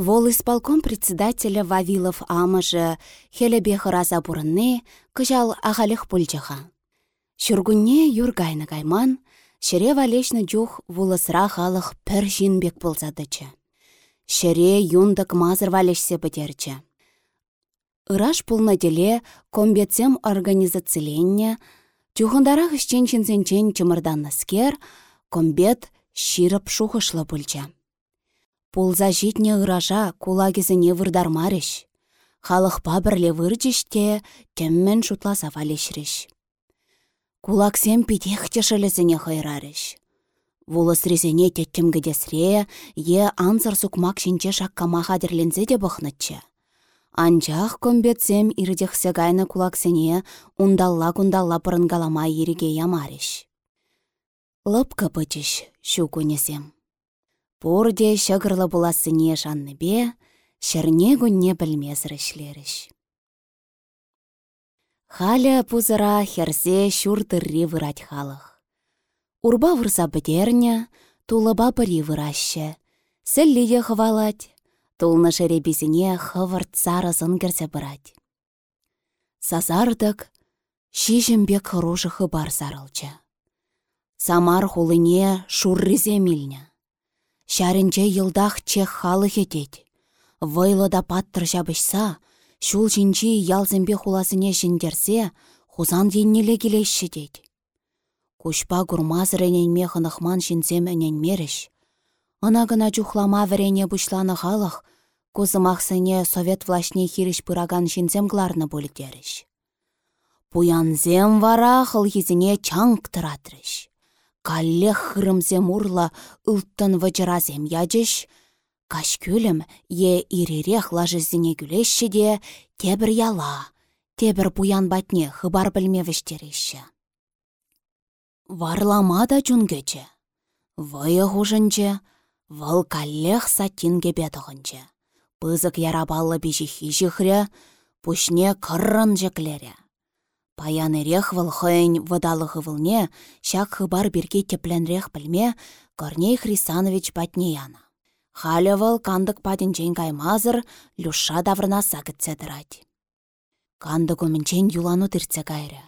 Вол исполком председателя Вавилов амыжы хелебе хыраса бұрынне кыжал ағалых пульчыха. Шүргүнне юргайны кайман, шере валешны жух вулысра халық пір жинбек болзадычы. Шере юндық мазыр валешсе бідерчі. Ыраш пулна деле комбетсем организациленне, Чухындарах ішчен чинсенчен чымырданныскер, комбет ширып шухышлы пульча. Пулза житне ыража кулагезіне вырдармарыш. Халық пабірле вырчиште теммен шутласа валешреш. Кулаксем питех тешелесіне хайрарыш. Вулысрезене теттім гідесре, е ансыр сукмак шинче шаккама хадерлензе де бұхнытчы. Анчах комбетсем ирдехсе гайны кулаксене ундалла-кундалла пырынгалама ереге ямарыш. Лыпкы пычыш, шу көнесем. Пурде шыгырлы буласыне бе, шерне күнне білмезір Халя пузыра херсе шуртырри вырать халық. Урба вырса бідерня, тулыба пыри выраще. Сәлледе хывалать, тулны шеребезіне хывырт сарысын керсе бұрать. Сазардық, шижімбек хыружы хыбар сарылчы. Самар хулыне шурризе милня. Шарынче йылдах чех халық етет. Вайлыда паттыр жабышса, Шул жинчи ялзембе хуласыне жіндерсе, хузан деннеле келешші дейд. Кушпа гурмазыр әненме хынықман жінзем меріш. Ана гына чухлама вәрене бұшланы халық, кузымақсыне совет влашне хиріш пыраган жінзем гларны бөліктеріш. Пуянзем вара хыл езіне чанг тұратрыш. Каллех хырымзем урла ұлттын вăчыразем яджыш, Кашкөлім е иререх лажызіне күлешші де тебір яла, тебір буян батне хыбар білмевіштереші. Варлама да чунгече. Вайы хужынче, вăл каллех сатинге бетығынче. Пызык ярабаллы бежихи жихрре, пушне кыррын жеклере. Паянырех вăл хăйн вăдалығы вылне, çак хыбар бирке тепленрех білме, Корней Хрисанович патне яна. Халявал кандык падінчен каймазыр, люша даврына сагытсе дырать. Кандык өмінчен юлану тіртсе кайры.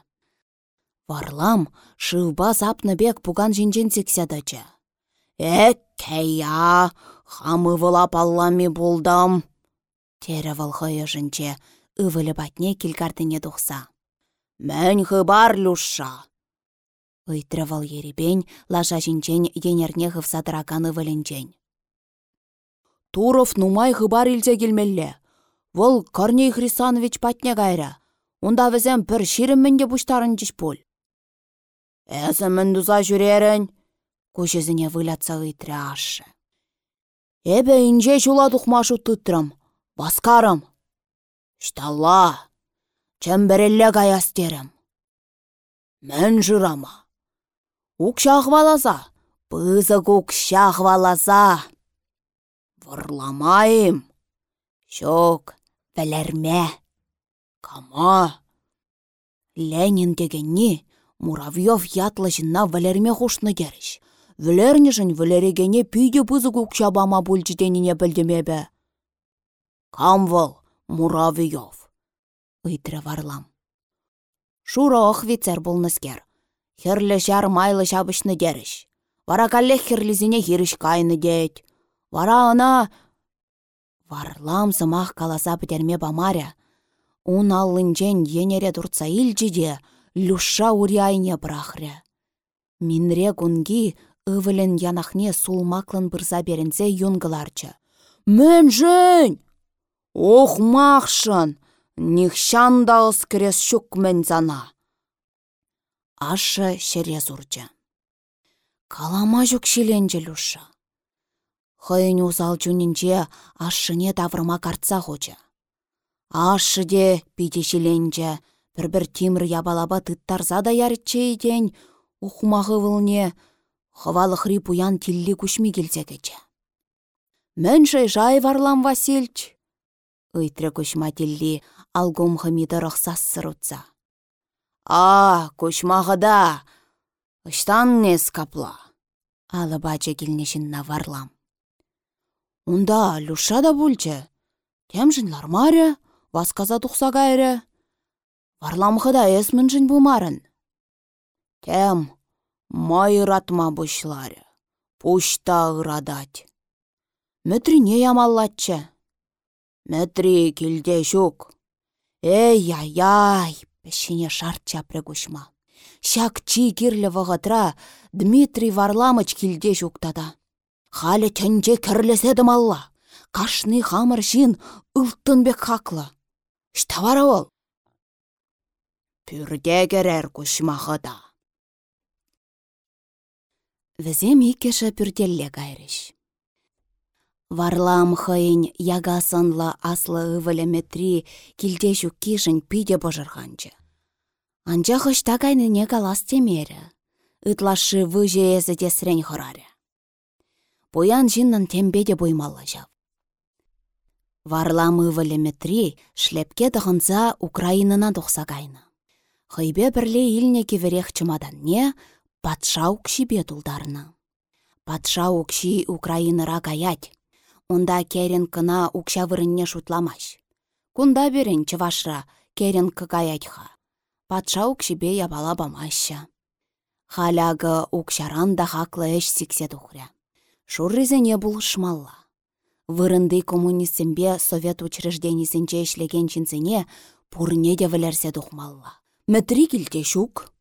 Варлам шывба сапны бек пуган жинчен сексядачы. Эккея, хамы вала паллами болдам. Тері валхайы жінче, ывылі батне келкартыне тухса. Мән хыбар люша. Ыйтры вал еребен, лаша енерне хывса драканы Туров нумай хыбар илзе келмелле. Вол Корней Хрисанович патне кайра. Унда візем пір ширіммінде бұштарын жиш пол. Әсі дұза жүрерін, көшезіне вылятса ыйтры ашы. Эбе инже жула тұқмашу тұттырым, басқарым. Шталла, чәмбірелле каястерім. Мен жырама. Укшақ валаса, пызык укшақ валаса. Вырламайым. Шок, бәләрмә. Кама. Ленин дегенне Муравьев ятлы жынна вәлерме хушны керіш. Вілерні жын вілерегене пүйде пызы күкшабама бүлчіденіне білдімебе. Кам выл, Муравьев. Ыйтры варлам. Шура офицер болныскер. Херлі жар майлы шабышны деріш. Вара калле херлізіне хиріш кайны дейт. Вара ана... Варлам сымақ каласа бітерме бамаря. Ун аллынчен енере турца илчиде, люша уряйне брахря. Минре кунги ывылен янахне сулмаклын берінзе юнгыларчы. Мен жын! Ох мақшын! Нихшан да ұскірес шук мен зана. Ашы шере зурчы. Калама жүк шиленчі люша. Хыйын усал чунинче ашшыне таврыма картса хоча. Ашшы де питешеленче, бір-бір тимір ябалаба тыттарса да ярытче етен, ухмағы вылне, хывалы хри пуян тилли күшмі келсе кече. Мін жай варлам Васильч. Ыйтры тилли алгом хымиды рықсас сырутса. А, күшмағы да, ұштан нес капла. Алы бачы келнешін варлам. Унда люша да бульче. Темжін лармаря, васказа тухса кайры. Варламхыда эсмінжін бумарын. Тем, майыратма бұшлары. Пушта ырадать. Мәтрине ямаллатчы. Мәтри килде шук. Эй-яй-яй, пешіне шарт чапры кушма. Шак чи кирлі вғытра Дмитрий Варламыч килде шуктада. Халі төнже кірлеседі малла. Кашны хамыр шин бек хаклы. Штавара ол? Пүрде керер кушмахыда. Візем иккеші пүрделле кайрыш. Варлам хыйын ягасынла аслы ывылеметри килде кишін пиде божырғанчы. Анча хышта кайныне калас темері. Ытлашы выже езі тесрен хырары. Поян жиннан тембеде боймалла жав. Варламы валеметри шлепке дығынса Украинына дұқса кайны. Хыйбе бірле илне кеверех не патша укшибе тулдарны. Патша укши Украиныра каять. Онда керен кына укша вырынне шутламаш. Кунда берен чывашра керен каятха. Патша укшибе ябала бамаща. Халягы укшаран да хаклы эш сиксе тухря шурризене булышмалла. Вырынды коммунистсембе совет учрежденисенче ишлеген чинсене пурне де вілерсе тухмалла. Килте шук.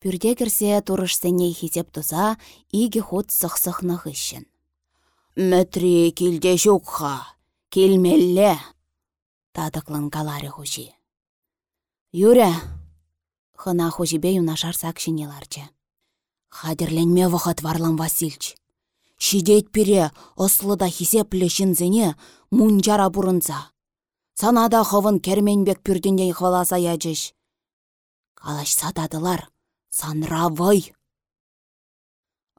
Пюрде кірсе турышсене хитеп туза, иге ход сықсықны ғышын. Мәтри килте шукха, келмелле. Тадықлын калари хуши. Юря, хына хожибе юнашар сакшинеларчы. Хадерленме вахат Варлам Васильч. Шидет пире ослыда хисеплі шинзене мунчара бурынса. Санада ховын керменбек пүрдінден хваласа яджыш. Калаш сададылар, санра вой.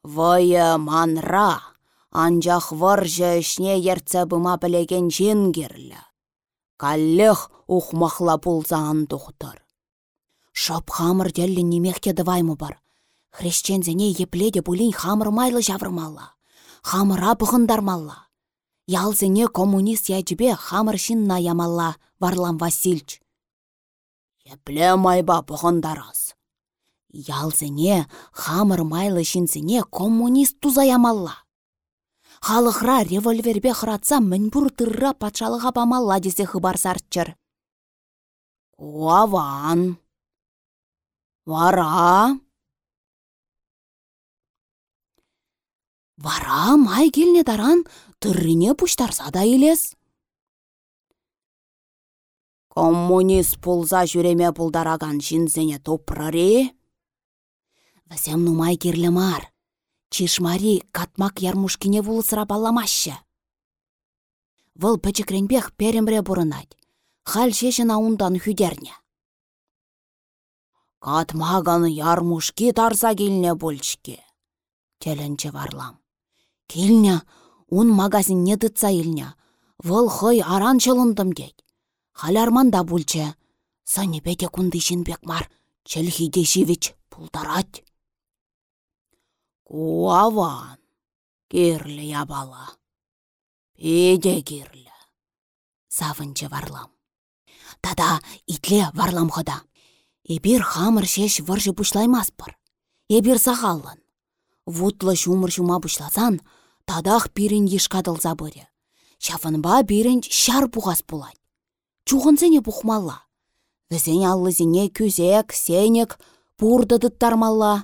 Войы манра, анжақ варжы ішне ерце бұма білеген жингерлі. Каллех ухмахла пулзан тухтыр. Шоп хамыр деллі немехке дываймы бар. Хрещензене епледе бұлін хамыр майлы жавырмалла. Хамыра бұғындармалла. Ялзене коммунист яджібе хамыр шинна ямалла Варлам Васильч. Епле майба бұғындарас. Ялзене хамыр майлы шинзене коммунист туза ямалла. Халықра револьвербе хыратса мінбұр тырра патшалыға бамалла десе хыбар сартчыр. Куаван. Вара? Вара май келне даран тыррине пуштарса да елес. Коммунист пулза жүреме пулдараган жинзене топраре? Вәсем нумай керлі мар. Чишмари катмак ярмушкине вулысыра балламашы. Выл пәчікренбех перемре бұрынать. Хал шешін аундан хүдерне. Катмаган ярмушки тарса келне больчке. Теленче варлам. Келне, ун магазинне тытса илне. Вăл хăй аран чылындым дед. Халярманда бульче. Сани пете кунды бек мар. Челхиде живич пултарать. Куаван. Кирлі ябала. Педе кирлі. Савынче варлам. Тада итле варлам хода. Эбир хамыр шеш выржы пушлаймаспыр. Эбир сағаллын. Вутлы шумыр шума пушласан, тадах пирін ешкадылза бұры. Шафынба бирін шар бұғас бұлай. Чуғынсене бұқмалла. Візен аллызіне күзек, сенек, бұрды дыттармалла.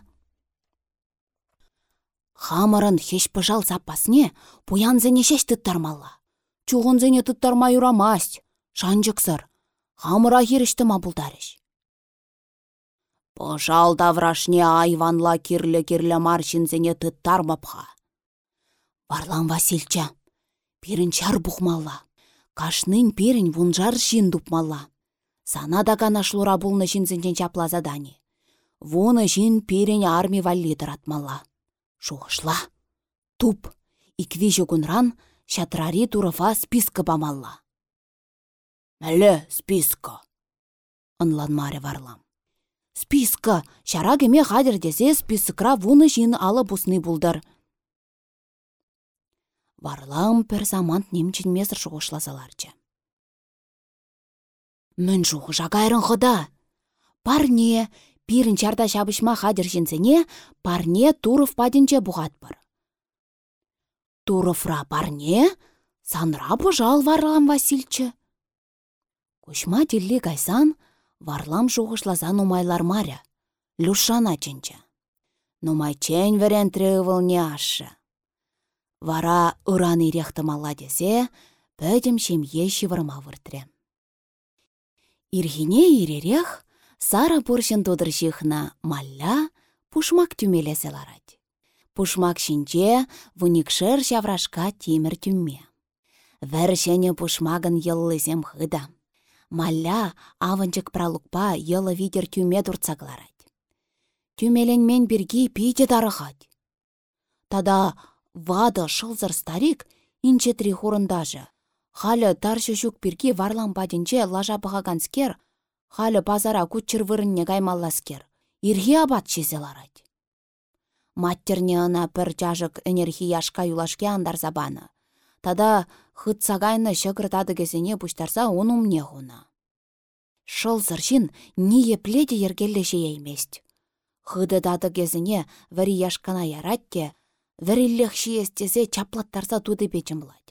Хамырын хеш пыжал запасне пуянзене шеш дыттармалла. Чуғынзене дыттарма юрамасть. Шанжықсыр. Хамыра херішті мабылдарыш. Пожал даврашне айванла кирлі-кирлі маршинзене тыттармапха. Варлам Васильча, пирін чар бұхмалла. Кашнын пирін вунжар шин дупмалла. Сана да гана шлура бұлны шинзенчен чапла. Вуны жин пирін арми валлидыр атмалла. Шуғышла. Туп. Икви жүгінран шатрари турыфа списка бамалла. Мәлі списка. Онлан маре варлам. Списка, шара кеме хадыр десе спискра вуны жин алы бусны булдыр. Варлам пір замант немчен месір шуғышлазаларчы. Мін жуғы жағайрын хыда. Парне, пирін чарда шабышма хадыр жінсене, парне туров падінче бұғат Туровра парне, санра бұжал варлам Васильчы. Кушма тилли кайсан, варлам шухышласан умайлар маря. Люшана ченче. Нумайчен верен тревыл не ашы. Вара ыран ирехтымалла десе, пөдім шемье шивырма выртре. Ирхине иререх, сара пуршын тудыр жихна малля пушмак тюмелесе ларать. Пушмак шинче вуникшер шаврашка тимір тюмме. Вәр пушмагын йыллызем хыда. Малля аванчык пралукпа йылы видер тюме турцагларать. мен бірге пейте дарыхать. Тада вады шылзыр старик инче три хурындажы. Халі таршы жүк бірге варлан падінче лажа бұғаганскер, халі базара күтчір вырынне гаймалласкер. Ирхи абат чезеларать. Маттерне ына пір жажык энергияшка юлашке андар забаны. Тада хыт сагайны шыгыртады кезене пуштарса умне хуна. Шыл зыршин не епледе ергелле жеймест. Хыды дады кезіне яшкана яратте, вәріллех шиестесе чаплаттарса туды бечімлад.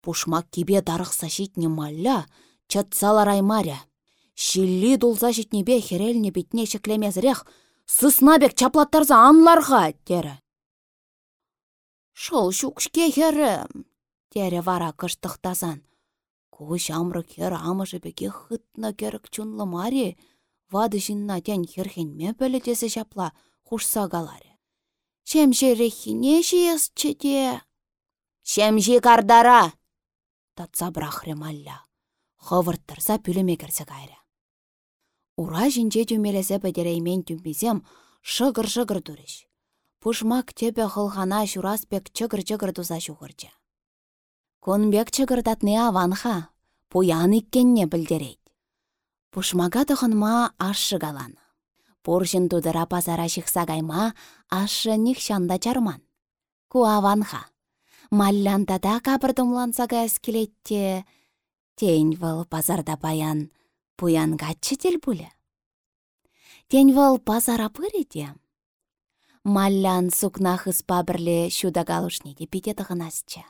Пушмак кебе дарықса не малля, чатсалар аймаря. Шилли дулса бе херелне бітне шеклемезірек, сыснабек чаплаттарса анларға, дері. Шол шукшке херім, тере вара кыштықтасан. Куш амры хер амыжы беке хытна керік чунлы мари, вады жинна тен херхенме пөлетесі жапла хушса галаре. Шемже рехине жиес чеде. Шемжи кардара! Татса брахре малля. Хывырттырса пүліме кірсі кайры. Ура жинче түмелесе бәдереймен түмбезем шыгыр-шыгыр дүріш. Пушмак тебе хылхана шураспек чыгыр-чыгыр туза шуғырчы. Конбек чыгырдатны аванха, пуян иккенне білдерет. Пушмага тұхынма ашы галаны. Пуршын тудыра пазара шықса гайма ашы чарман. Ку аванха. Маллянтада кабырдымланса гайс келетте. Тень выл пазарда баян, пуян гатчы тел бұлі. Тень выл пазара пырете Маллян сукна хыспа бірле шуда галушнеде пите тығынасча.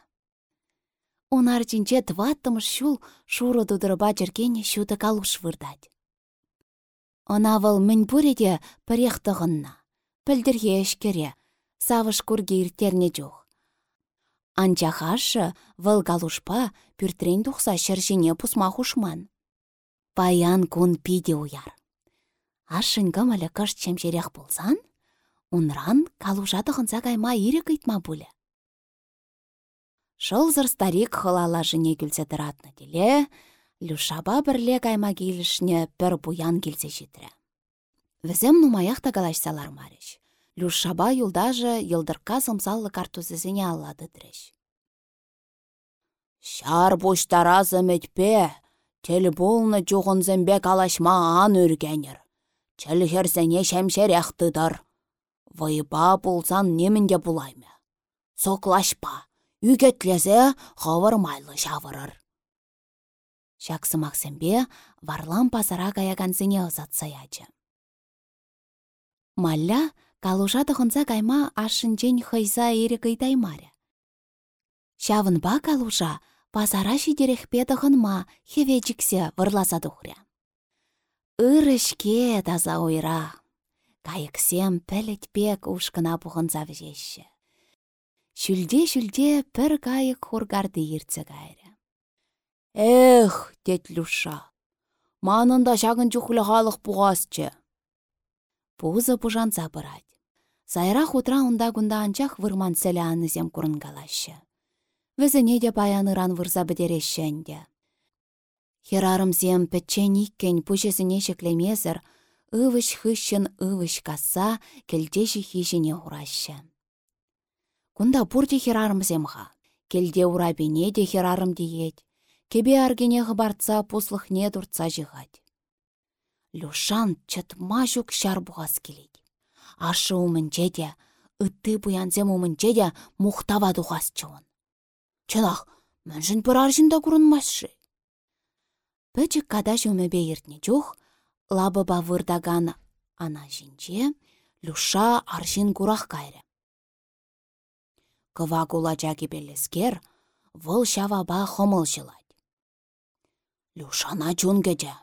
Онар чинче тваттымыш шул шуры дудырыба жеркене шуда галуш вырдать. Она вăл мӹнь пуреде пӹрех тығынна. Пӹлдерге ешкере, савыш курге иртерне жух. Анчахашы вăл галушпа пюртрен тухса çрçине пусма хушман. Паян кун пиде уяр. Ашын кымылы кыш чемшерех болсан, Унран калужа тұғынса кайма ире кыйтма пулі. Шылзыр старик хылала жіне күлсе тұратны деле, Люшаба бірле кайма келішіне пір буян келсе. Візем нумаях тагалашсалар мариш. Люшаба юлдажы йылдырка сымсаллы картузызіне аллады. Шар бұштаразы мәтпе, тел болны жоғын зімбек алашма ан үргенір. Чәл херсене шәмшер яқтыдар. Вайыпа болсан немінде бұлаймы. Соклашпа, хавыр майлы шавырыр. Шаксы Максимбе варлам пазара каягансыне ызатса ячы. Малля калужа тұхынса кайма ашынчен хайса ері кыйтаймаря. Шавынба калужа пазара шидерехпе тұхынма хевечіксе вырласа тухря. Ырышке таза ойра. Кайықсем пәлітпек ұшқына бұғын завжеші. Шүлде-шүлде пір кайық хургарды ертсі кайры. Эх, дед Люша, манында шағын жүхілі халық бұғасчы. Пузы бұжанса бұрад. Сайрақ утра ұнда күнда анчақ вырман сәлі анызем. Візіне де баяныран вырза бідерешшенде. Херарымзем пәтчен иккен пүшесіне шеклемезір, ывыш хыщын ывыш каса келдеші хижіне ұрашы. Кунда пурте херарымземға, келде урабине де херарым диет, кебе аргене ғыбарца пуслых не дұртса жығад. Люшан чытма жүк шар бұғас келейді. Ашы умынче де, ытты бұянзем умынче де мұқтава дұғас чуын. Чынақ, мүнжін бір аржында күрінмасшы. Пөчік када жүмебе ертіне жүх, лабы вырдаган ана жинче, люша аршин курах кайры. Кыва кулача кепелескер, вăл çаваба хăмăл çылать. Люшана чун кече.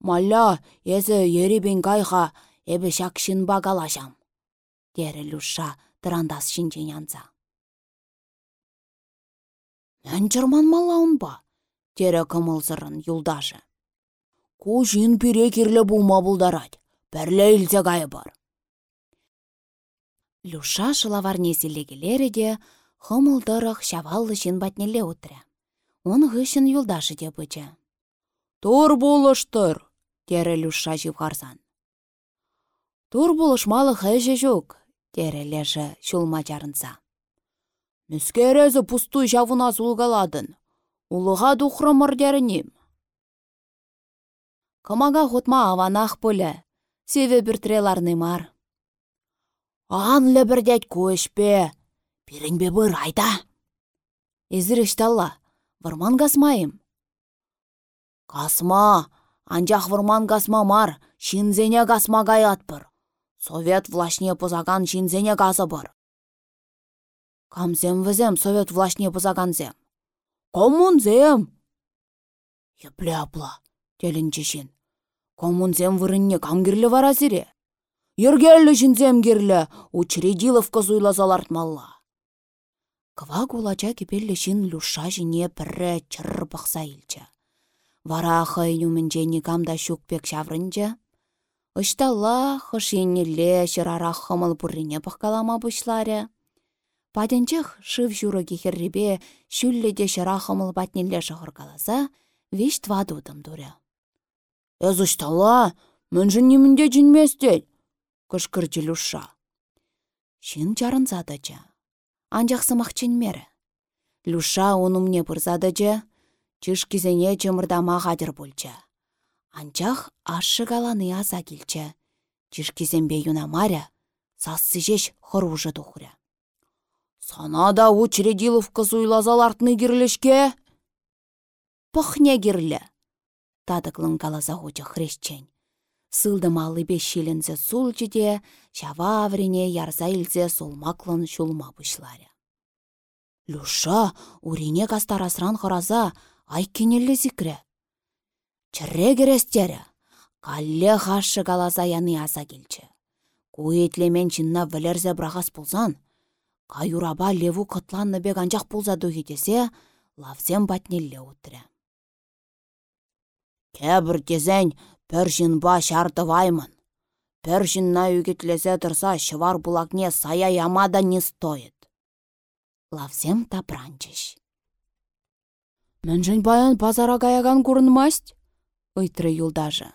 Малля, эсі еребен кайха, эбі шак шынба калашам. Дері Люша тырандас шинчен янса. Мән чырман мала ба? Тері кымылзырын юлдашы. Ку жин пире булдарать. Пәрлі илсе кайы бар. Люша шылаварне де, хымылдырық шаваллы шын батнеле утря. Он ғышын юлдашы де бычы. Тур болыштыр, тере Люша живхарсан. Тур болышмалы хәжі жүк, тере лежі шулма жарынса. Мүскерезі пусту жавына сулгаладын. Улыға дұқрымыр дерінем. Кымага хотма аванақ пөлі, севе біртреларны мар. Анлы бірдет көшпе, бе бір айда. Ezір ішталла, вырман гасмайым. Касма, анжақ вырман гасма мар, шинзене гасма гаятпыр. Совет влашне пызаган шинзене газы бар. Камзем візем совет влашне пызаганзем. Коммунзем. Епле апла, телінчі шин. Коммунзем вырынне камгірлі вара зіре. Ергеллі жінзем керлі, учредиловка зуйлазалартмалла. Кыва кулача кипеллі жін люша жіне пірі чыр бұқса илчі. Вара хыйню мінжені камда шукпек шаврынчы. Ышталла хышиннелле шырара хымыл бұқкалама бұшлары. Паденчех шыв журы кехерребе шүллі де шыра хымыл батнелле шығыргаласа, веш твадудым дұры. Әз ышталла, мүнжін немінде жінместел кышкырчы люша. Шын жарынзадычы. Анжақ сымақ чынмері. Люша онымне бұрзадычы, чышкизене чымырдама қадыр болчы. Анчах ашы галаны аса келчі. Чышкизенбе юнамаря, сассы жеш хыружы тухря. Санада учредиловка суйлазалартны кирлешке? Пăхне кирлі. Тадықлын каласа хучы хрещен сылдымалы бешшеленсе сулчыде, çава аврине ярса илсе сулмаклын çулма пучларя. Люша урине кастарасран хăраза айккенелле зикрре. Чырре керестере, калле хашшы каласа яны аса келчче. Куетлемен чынна вілерзе брахас пулсан, каюраба леву кытланны бек анчах пулса духетесе, лавзем батнелле утрре. Кәбір тезен Пөршін ба ваймын. Пөршін на үгітлесе тұрса шывар бұлакне сая ямада не стоит. Лавсем тапранчыш. Міншін баян базара каяган курынмасть? Ыйтры юлдажы.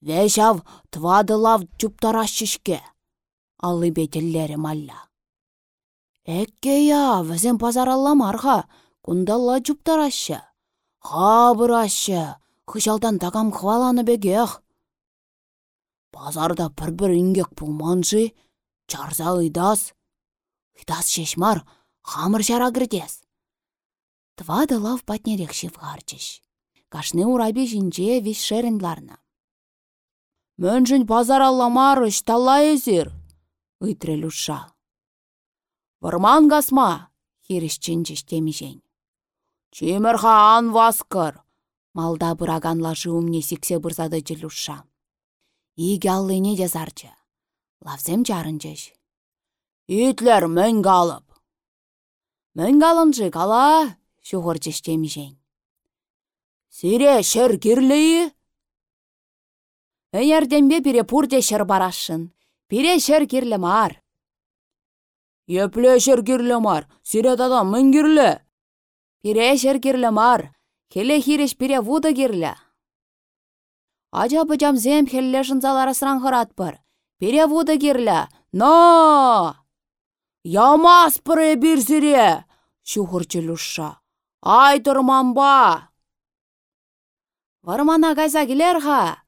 Вешав твады лав чуптарашчышке. Аллы бетеллері малла. Әкке я, візен пазаралламарға, кундалла чуптарашы. Хабырашы, хыжалдан тагам хваланы бегех. Базарда бір-бір ингек пулманжы, чарза ыйдас. Ыйдас шешмар, хамыр жара кірдес. Твады лав патнерек шевгарчыш. Кашны урабе жинже вис шерендларна. Мөнжін базар алламар талла езір, ыйтры люша. Варман гасма, хирішчінчіш темежен. Чемірха ан васкыр. Малда бұраганлашы умне сіксе бұрзады жылуша. Иге аллыне де зарчы. Лавзем жарынчыш. Итлер мөн қалып. Мөн қалынжы кала, шуғыр жештемежен. Сире шыр кирлейі? Өйерденбе пире пурде шыр барашын. Пире шыр кирлі мар. Епле шыр кирлі мар, сире тада мөн кирлі. Пире керлі мар, хеле хиреш пире вуды керлі. Ажа бұжам зем хелле жынзалары сыран бір. Пире вуды керлі, но! Ямас пыры бірзіре, шухырчы люша. Ай тұрман ба! Вармана кайса ха!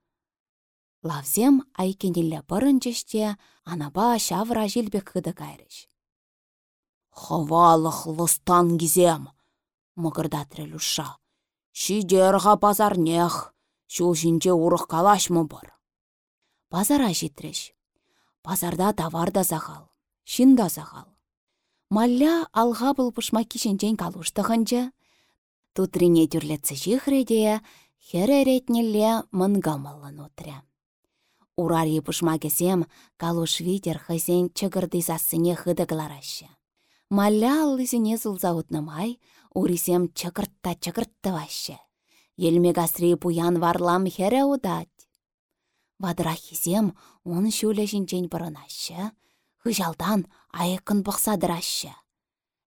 Лавзем айкенелле пырынчыште анаба шавра жилбек хыды кайрыш. Хывалық лыстан гизем, мұгырдатры люша. Шидерға пазарнех, шул жинче урық калашмы бар. Пазара житреш. Пазарда товар да сағал, шин да сағал. Малля алға бұл пұшма кишенчен калуштығынчы. Тутрине түрлетсі жихреде, хер эретнелле мынгамалын отря. Урари пушма кесем, калуш витер хызен чыгырды сассыне хыдыгларашы. Малля аллысыне сулза утнымай, урисем чыкыртта чыкыртты ваще. Елме гасри пуян варлам хере удать. Вадыра хизем он шуле жинчен бұрынашы, хыжалдан айықын бұқсадырашы.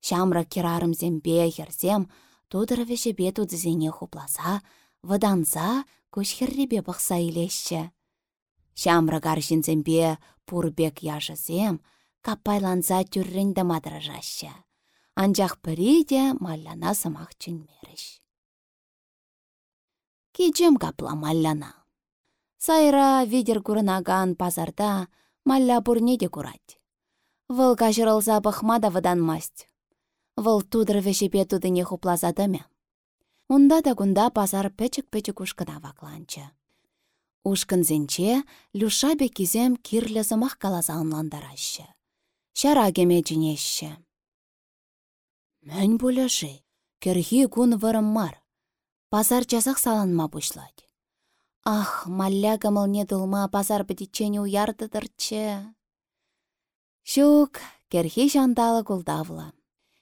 Шамра керарым зембе херзем, тудыр веше бет удзіне хупласа, ваданса көш херребе бұқса. Шамры гаршинзембе пурбек яшысем, капайланса тюрренді мадыражашы. Анжақ пірі де малляна сымақ чүнмеріш. Кичем капла малляна. Сайра видер курынаган пазарда малля бурне де курать. Выл кашырылса бұхмада вадан масть. Выл тудыр вешепе тудыне хуплазадымя. Унда да гунда пазар печік-печік ушкына вакланчы. Ушкынзенче Люша бекизем кирлі зымақ каласа ұнландарашы. Шара кеме жинеші. Мән бұлашы, керхи күн вырым мар. Пазар жазақ саланма бұшлады. Ах, малля не дұлма пазар бітічені уярдыдырчы. Шук, керхи жандалы күлдавла.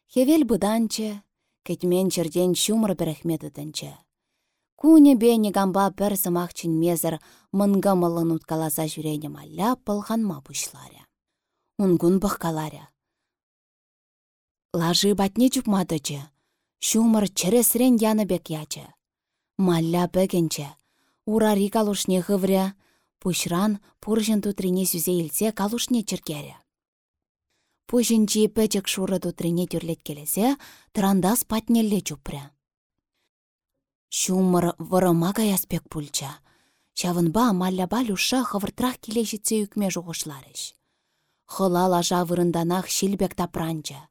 Хевел бұданчы, кетмен черден шумыр біріхметідінчі. Куне бені гамба бір сымақчын мезір мұнға мұлын ұткаласа жүрені малля пылғанма бұшларя. Унгун бұққаларя. Лажы батне жүпмадычы, шумыр чіресірен яны бек ячы. Малля бәгенче, урари калушне ғывря, пұшран пұржын тұтрине сүзе илсе калушне чіркері. Пұжынчи пәчік шуры тұтрине түрлет келесе, тұрандас патнелле. Шумыр вырыма каяспек пульча. Шавынба малляба люша хывыртрах келешітсе үкме жоғышларыш. Хыла лажа вырынданах шилбек тапранча.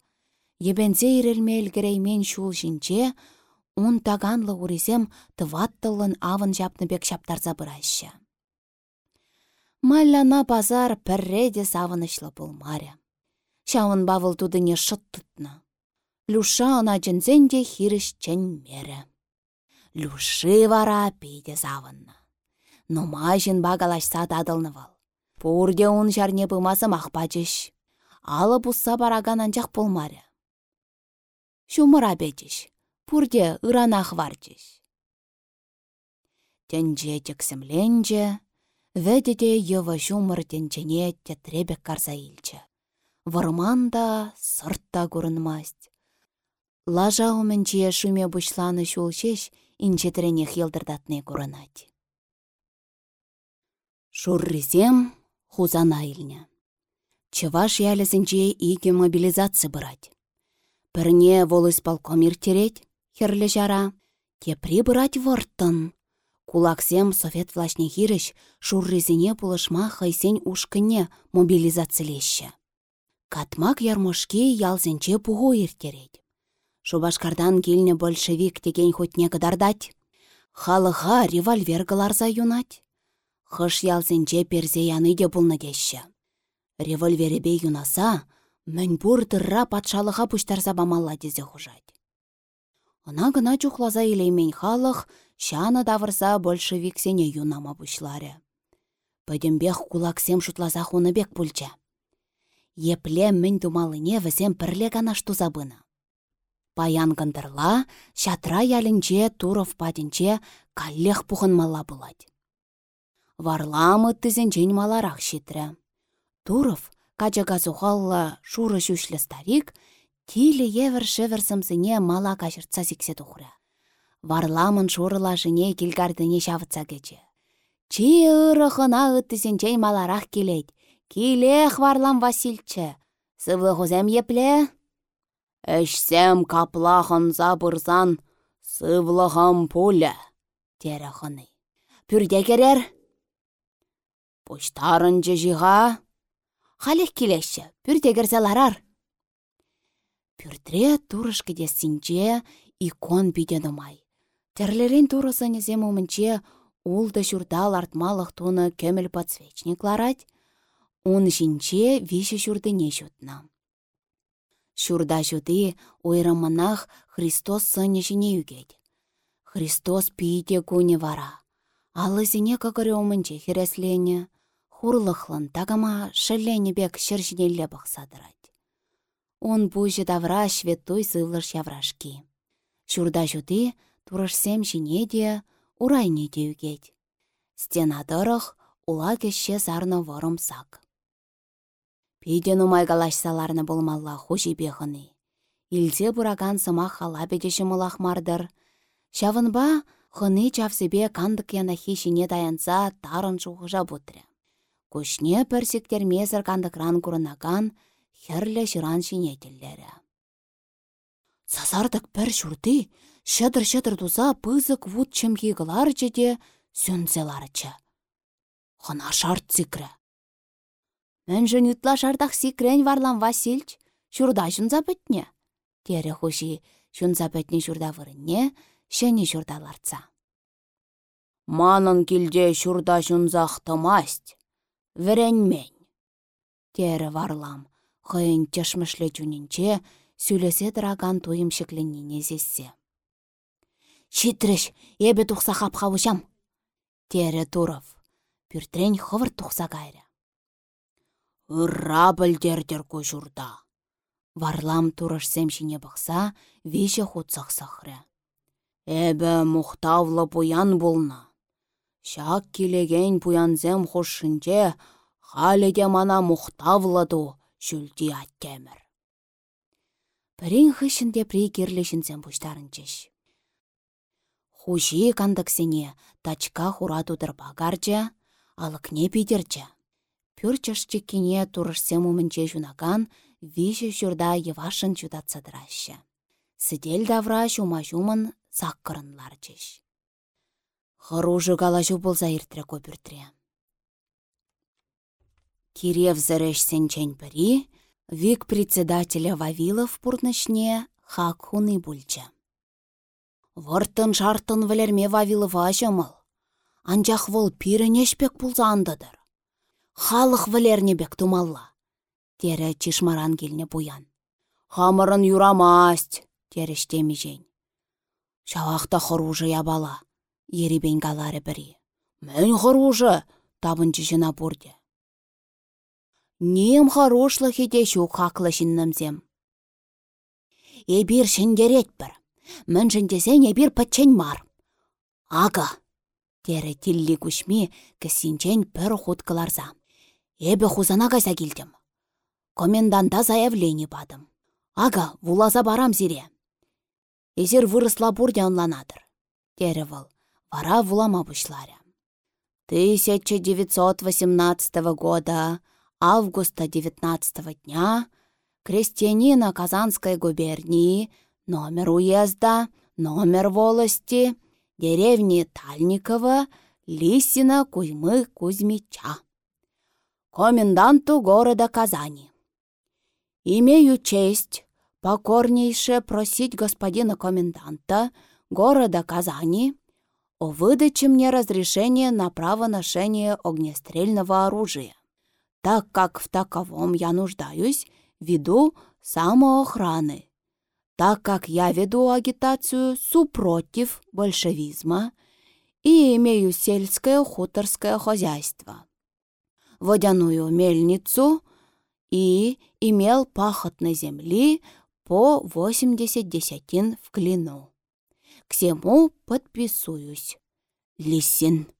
Ебензе ирелме елгіреймен шул жинче, он таганлы урисем тываттылын авын жапныбек шаптарса бұрайшы. Малляна базар пірреде савынышлы болмаря. Шавын бавыл тудыне шыт тұтны. Люша ана жінзенде хиріш чен мере. Люши вара пейде завынна. Нумажин багалашса тадылны вал. Пурде ун жарне бымасы мақпачыш. Алы бұсса бараган анчақ болмары. Шумыра бечіш. Пурде ыранах варчыш. Тенже тексімленже, ведеде йывы шумыр тенчене тетребек карса илчі. Варманда сыртта көрінмасть. Лажа умінче шуме бұшланы шулшеш, инчетрене хелдырдатне курынать. Шурризем хузана илне. Чываш ялесінче иге мобилизация бырать. Пірне волыс полкомир тереть, херлі жара, тепри бырать вұрттын. Кулаксем совет влашне хирыш шурризине пулышма хайсен ушкыне мобилизациялеші. Катмак ярмошке ялзенче пуғу иртерет. Шубашкардан килнне большевик деген хотне кыдардать. Халыға револьвер кыларса юнать. Хыш ялсенче перзе яны де пулны деші. Револьверебе юнаса, мін бұр тырра патшалыға пуштарса бамалла дезе хужать. Она гына чухлаза илеймен халық, шаны давырса большевик сене юнама пушларе. Пөдембех кулаксем шутлаза хуны бек пульча. Епле мін думалыне візем пірле гана шту забына. Паян кындырла, шатра ялінче туров падінче каллех мала бұлад. Варламы тізінчен маларақ шитрі. Туров, качаға зухалла шуры шүшлі старик, тилі евір-шевір сымсыне мала кашыртса сіксе тұхры. Варламын шурыла жіне келгардыне шавытса кече. Чи ырықына ыттызенчен маларақ келет. Келех варлам Васильче. Сывлы хузем епле? Әшсәм каплахын забырзан, сывлығам пулі. тере хыны. Пүрде керер. Пуштарынчы жиға. Халех келеші, пүрде керсе ларар. Пүртре турышкеде синче икон биде нумай. Терлерен турысыне земумынче улды шурдал артмалық туны көміл подсвечник ларать, он жинче више не шутна. Шурда жуды ойраманах Христос сыне жіне. Христос пейде куне вара. Алызіне кагыры омынче хереслене, хурлықлын тагама шыллене бек шыржинелле бақсадырать. Он бұжы давра шветтой сывлыш яврашки. Шурда жуды турышсем жіне де, урайне де. Стена дырық ула кеше сарны ворым сак. Пейден умайгалашсаларны болмалла хужи бехыны. Илзе бураган сыма хала бедеші мардыр. Шавынба хыны чавсебе кандык янахи шине таянса тарын жуғыжа бұтры. Күшне пірсіктер мезір кандыкран күрінаган херлі жыран шинетеллері. Сазардық пір шурды, шыдыр-шыдыр туза пызык вуд чымхи гыларчы де сүнзеларчы. Хына шарт цикрі. Мӹнжӹн ютла шартах сикрен варлам Васильч, çурда çунса пӹтнне. Тере хуши çунса пӹтнне çурда вырынне, çӹне çурда ларца. Манын килде çурда çунсах тымасть, вӹренмень. Тере варлам, хăйын тешмӹшле чунинче сүлесе тыраган туйымшекленнине зессе. Читреш, эбе тухса хапхавышам. Тере Туров. Пюртрен хывыр тухса кайры. Ырра білдердер көжурда. Варлам турышсем жіне бұқса, веше хутсақ сақыры. Әбі мұқтавлы пуян болна. Шак келеген пуянзем хошшынче, халеде мана мұқтавлыду жүлді аттемір. Пірін хышынде при керлешінсем бұштарынчеш. Хужи кандықсене тачка хуратудыр багарча, алыкне пидерче. Пүрчішчеккене турышсем умінче жунаган, виже жүрда евашын чудатсадырашы. Сідель давра жума-жумын саққырынлар жеш. Хыружы галажу болза иртре көпіртре. Кирев зірешсен пірі, вик председателя Вавилов пурнышне хак хуны бульчы. Вұрттын шартын вілерме Вавилова ажымыл. Анжақ вол пирінешпек пулза андыдыр халық бек тумалла. Тере чишмаран келіне буян. Хамырын юрамасть, терештеми жен. Шавақта хоружы ябала, еребен галары бірі. Мен хоружы, табынчы жына бұрде. Нем хорошлы хеде шу хақлы жиннымзем. Эбір шендерет бір. Мін жіндесен ебір патчен мар. Ага, тере тилли күшме кісінчен пір хуткаларза. Эбі хузана кайса килдім. Коменданта заявление бадым. Ага, вулаза барам зире. Эзер вырысла бурде онланадыр. Теревал, вара вулама бұшларя. 1918 года, августа 19 дня, крестьянина Казанской губернии, номер уезда, номер волости, деревни Тальникова, Лисина Кузьмы Кузьмича коменданту города Казани. Имею честь покорнейше просить господина коменданта города Казани о выдаче мне разрешения на право ношения огнестрельного оружия, так как в таковом я нуждаюсь ввиду самоохраны, так как я веду агитацию супротив большевизма и имею сельское хуторское хозяйство водяную мельницу и имел пахотной земли по 80 десятин в клину. К всему подписуюсь. Лисин.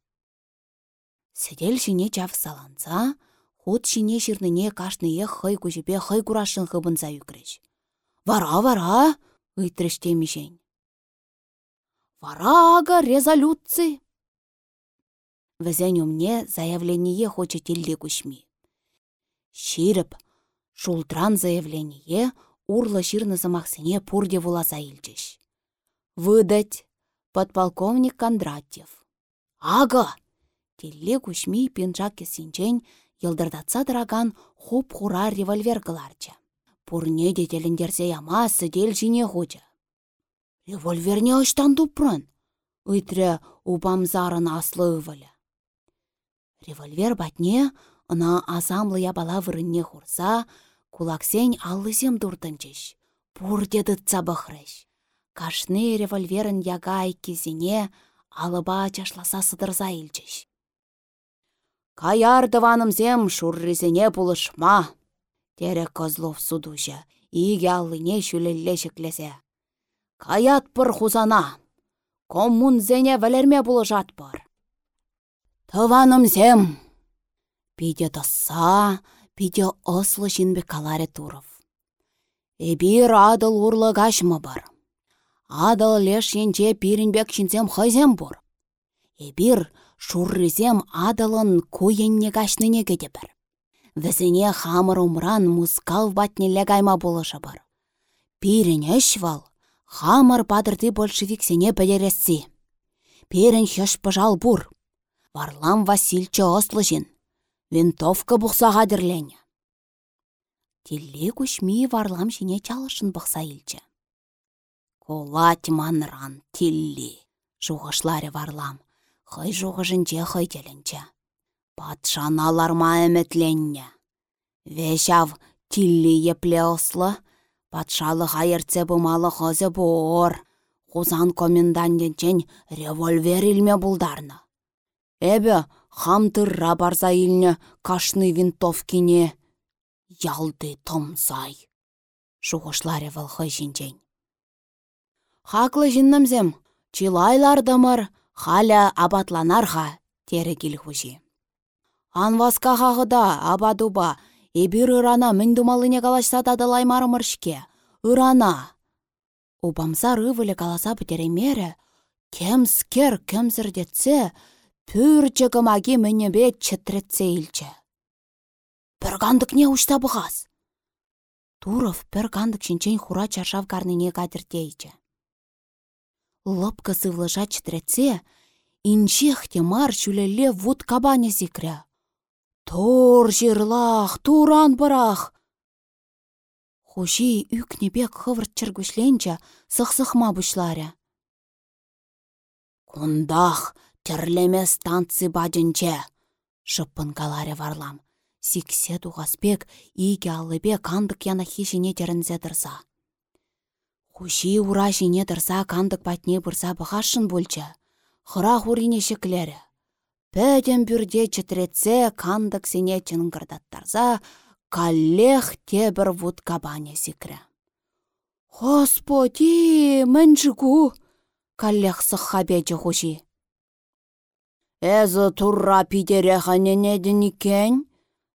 Сидель шине чав саланца, худ шине ширныне кашные хай кучепе хай курашын хыбынса юкреш. Вара, вара, ыйтрыштемишень. Вара ага резолюции. Візен умне заявление хоче телле күшми. Ширіп, шултран заявление урлы ширны замақсыне пурде вуласа илчеш. Выдать подполковник Кондратьев. Ага! Телле кушми пинжак кесінчен елдырдатса дыраган хуп-хура револьвер кыларчы. Пурне детеліндерсе яма сыдел жине хучы. Револьверне ұштан тупрын. Үйтре убамзарын аслы ывылы. Револьвер батне ына азамлы ябала вырынне хурса, кулаксен аллысем дуртынчыш. Пур деді цабықрыш. Кашны револьверін яга айкезіне алыба чашласа сыдырза илчіш. Каяр дыванымзем шурризене пулышма. Терек Козлов судужа, иге аллыне шүлелле шеклесе. Каят пыр хузана. Коммунзене вәлерме пулышат пыр. Тыванымзем. Пиде тасса, пиде ослы жинбе каларе туров. Эбир адыл урлы гашмы бар. Адыл леш енче пирінбек шинзем хайзем бұр. Эбир шуррызем адылын куенне гашныне кеде бір. Візіне хамыр умран мускал батнеле гайма болышы бар. Пирін вал, хамыр падырды большевиксене бәдересси. Пирін хеш пыжал бұр. Варлам Васильче ослыжин. Винтовка бұқса қадірлене. Тилле күшмей варлам жіне чалышын бұқса илчі. Колать манран тилли, жуғышлары варлам. Хай жуғыжынче хай теленче. Патшан аларма әмітленне. Вешав тилли епле ослы, патшалы хайырце бұмалы хозы бұр. Хузан комендантенчен револьвер илме бұлдарны. Эбі хамтырра барза илне кашны винтовкине. Ялды томсай. Шуғышлары валхы жинчен. Хаклы жиннамзем, чилайлардымыр, халя абатланарха, тері килхуши. Анваска хағыда, абадуба, эбір ырана міндумалыне калашса тадылаймарымыршке. Ырана. Убамса рывылі каласа бітеремері, кемскер кемзірдетсе, пүрчі кымаги мінебе чітретсе илчі. Бір не ұшта бұғаз. Туров бір кандық шинчен чаршав карныне кадіртейчі. Лопка сывлыжа чітретсе, инчех мар чүлеле вуд кабане зикря. Тор жирлах, туран барах. Хуши үкнебек хывырт чыргүшленче сықсықма бұшларя. Кундах терлеме станци баденче, шыппын каларе варлам. Сиксе туғаспек, иге алыбе кандык яна хишине терінзе дырса. Хуши ура жине дырса кандык патне бұрса бұғашын бөлчі. Хыра хурине шеклері. Пәден бүрде чітіретсе кандык сене чынгырдаттарса, каллех тебір вуд кабане сикрі. Господи, мэнжігу! Каллех сықхабеджі хуши. Әзі турра пидере ханенедін екен?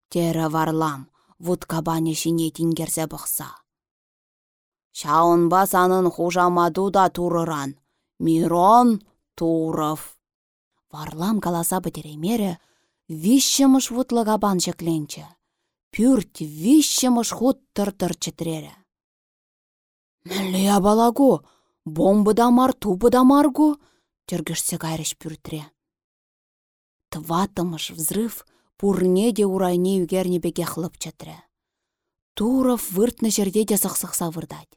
Тері варлам, вуд кабане шине тингерсе бұқса. Шаун басанын хужамаду да турыран. Мирон Туров. Варлам каласа бітеремері, вишшімыш вутлыға бан жекленчі. Пүрт вишшімыш хут тұр-тұр чітрері. Мәлі абалагу, бомбы да мар, тубы да маргу, тергішсе кайрыш пүртре. Тватымыш взрыв пурне де урайне үгерне беге хлып чатре. Туров выртны жерде де сықсықса вырдать.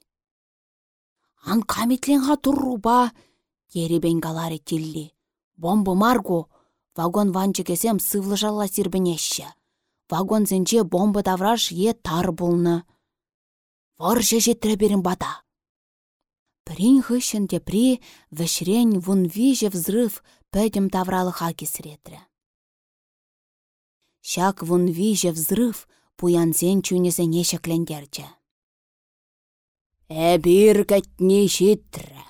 Ан каметленға турруба, еребен галаре тилли. Бомбы маргу, вагон ванчы кесем сывлы жала сирбінешші. Вагон зенче бомба тавраш е тар болны. Варжы жетірі берін бата. Прин хыщын при вешрень вун виже взрыв пәдім тавралы хаки сретрі. Шак вун виже взрыв пуянсен чүнесене шеклендерчі. Эбир кәтне шитрі,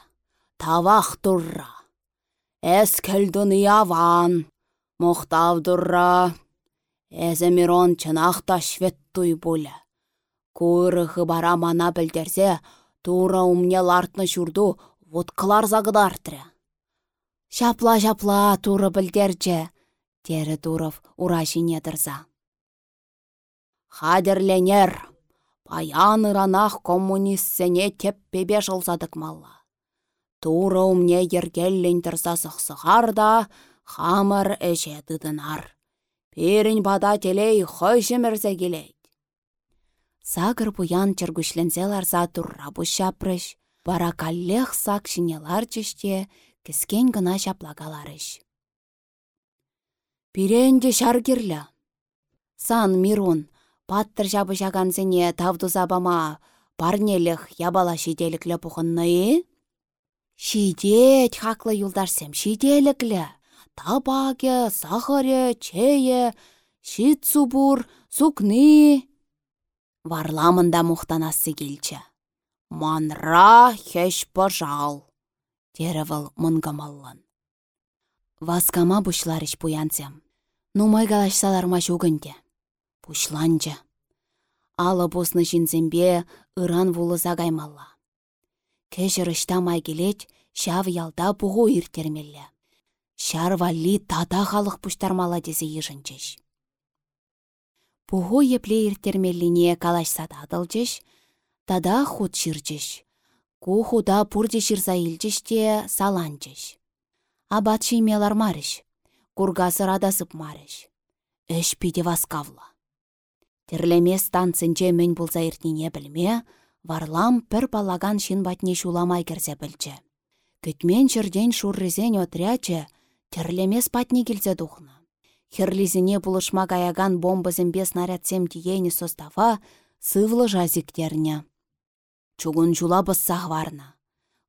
тавақ тұрра. Әскілдің яван, мұқтав тұрра. Әзімірон чынақта швет туй бұлі. Курығы бара мана білдерсе, тура умне лартны шурду водкалар загыдартыры. Шапла-шапла туры білдерчі, тері Туров урашине тұрса. Хадерленер, Паян ыранах коммунистсене теппебе жылзадык малла. Тура умне ергеллен тұрса сықсығар да, хамыр әже дыдынар. Перін бада телей хойшымырзе келейд. Сагыр буян чыргушленсе ларса турра бара каллех сак шинелар чеште, кіскен гына шаплагаларыш. Пиренде шаргерлі. Сан Мирун, паттыр жабы жағансыне тавду забама, парнеліх ябала шиделіклі бұғынны, Шидет хаклы юлдарсем шиделіклі. Табаге, сахаре, чее, шит субур, сукны. Варламында мұқтанасы келчі. Манра хеш пожал. Теревіл мұнгамаллан. Васкама бұшларыш буянсем. Нумай галашсаларма жүгінде. Бұшланчы. Алы бұсны жинзембе ыран вулыза гаймалла. Кәжір іштамай келет, шав ялда бұғу иртермелі. Шар валли тада халық пұштармала десе ежінчеш. Бұғу епле иртермеліне калашсада адылчеш, тада худ ширчеш. Ку худа пурде ширса илчеште саланчеш. Абат шеймелар марыш, кургасыр адасып марыш. Эш пиде васкавла. Терлеме станцинче мен иртнине білме, Варлам пір балаган шин батне шуламай керсе білчі. Күтмен жерден шуррезен отрячы, терлемес патне келсе духна. Херлизіне бұлышма гаяган бомбызын бес нарядсем тиені состава сывлы жазиктеріне. Чугун жула бұссақ варна.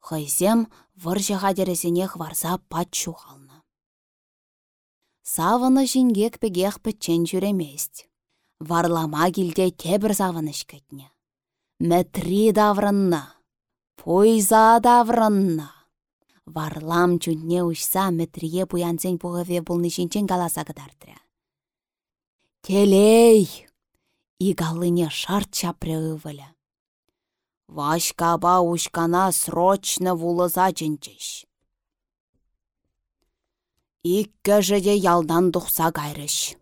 Хайзем выржыға дерезіне хварса пат шуғалны. Савыны жингек пегех пітчен жүремест. Варлама келде тебір савыныш көтіне. Мәтри даврынна, пойза даврынна. Варлам чүнне ұшса мәтрие бұянзен бұғыве бұлнышынчен қаласа кыдартыря. Телей! Игалыне шарт чапры ывылі. Вашкаба ушкана срочно вулыза жінчеш. Жыде ялдан дұқса кайрыш.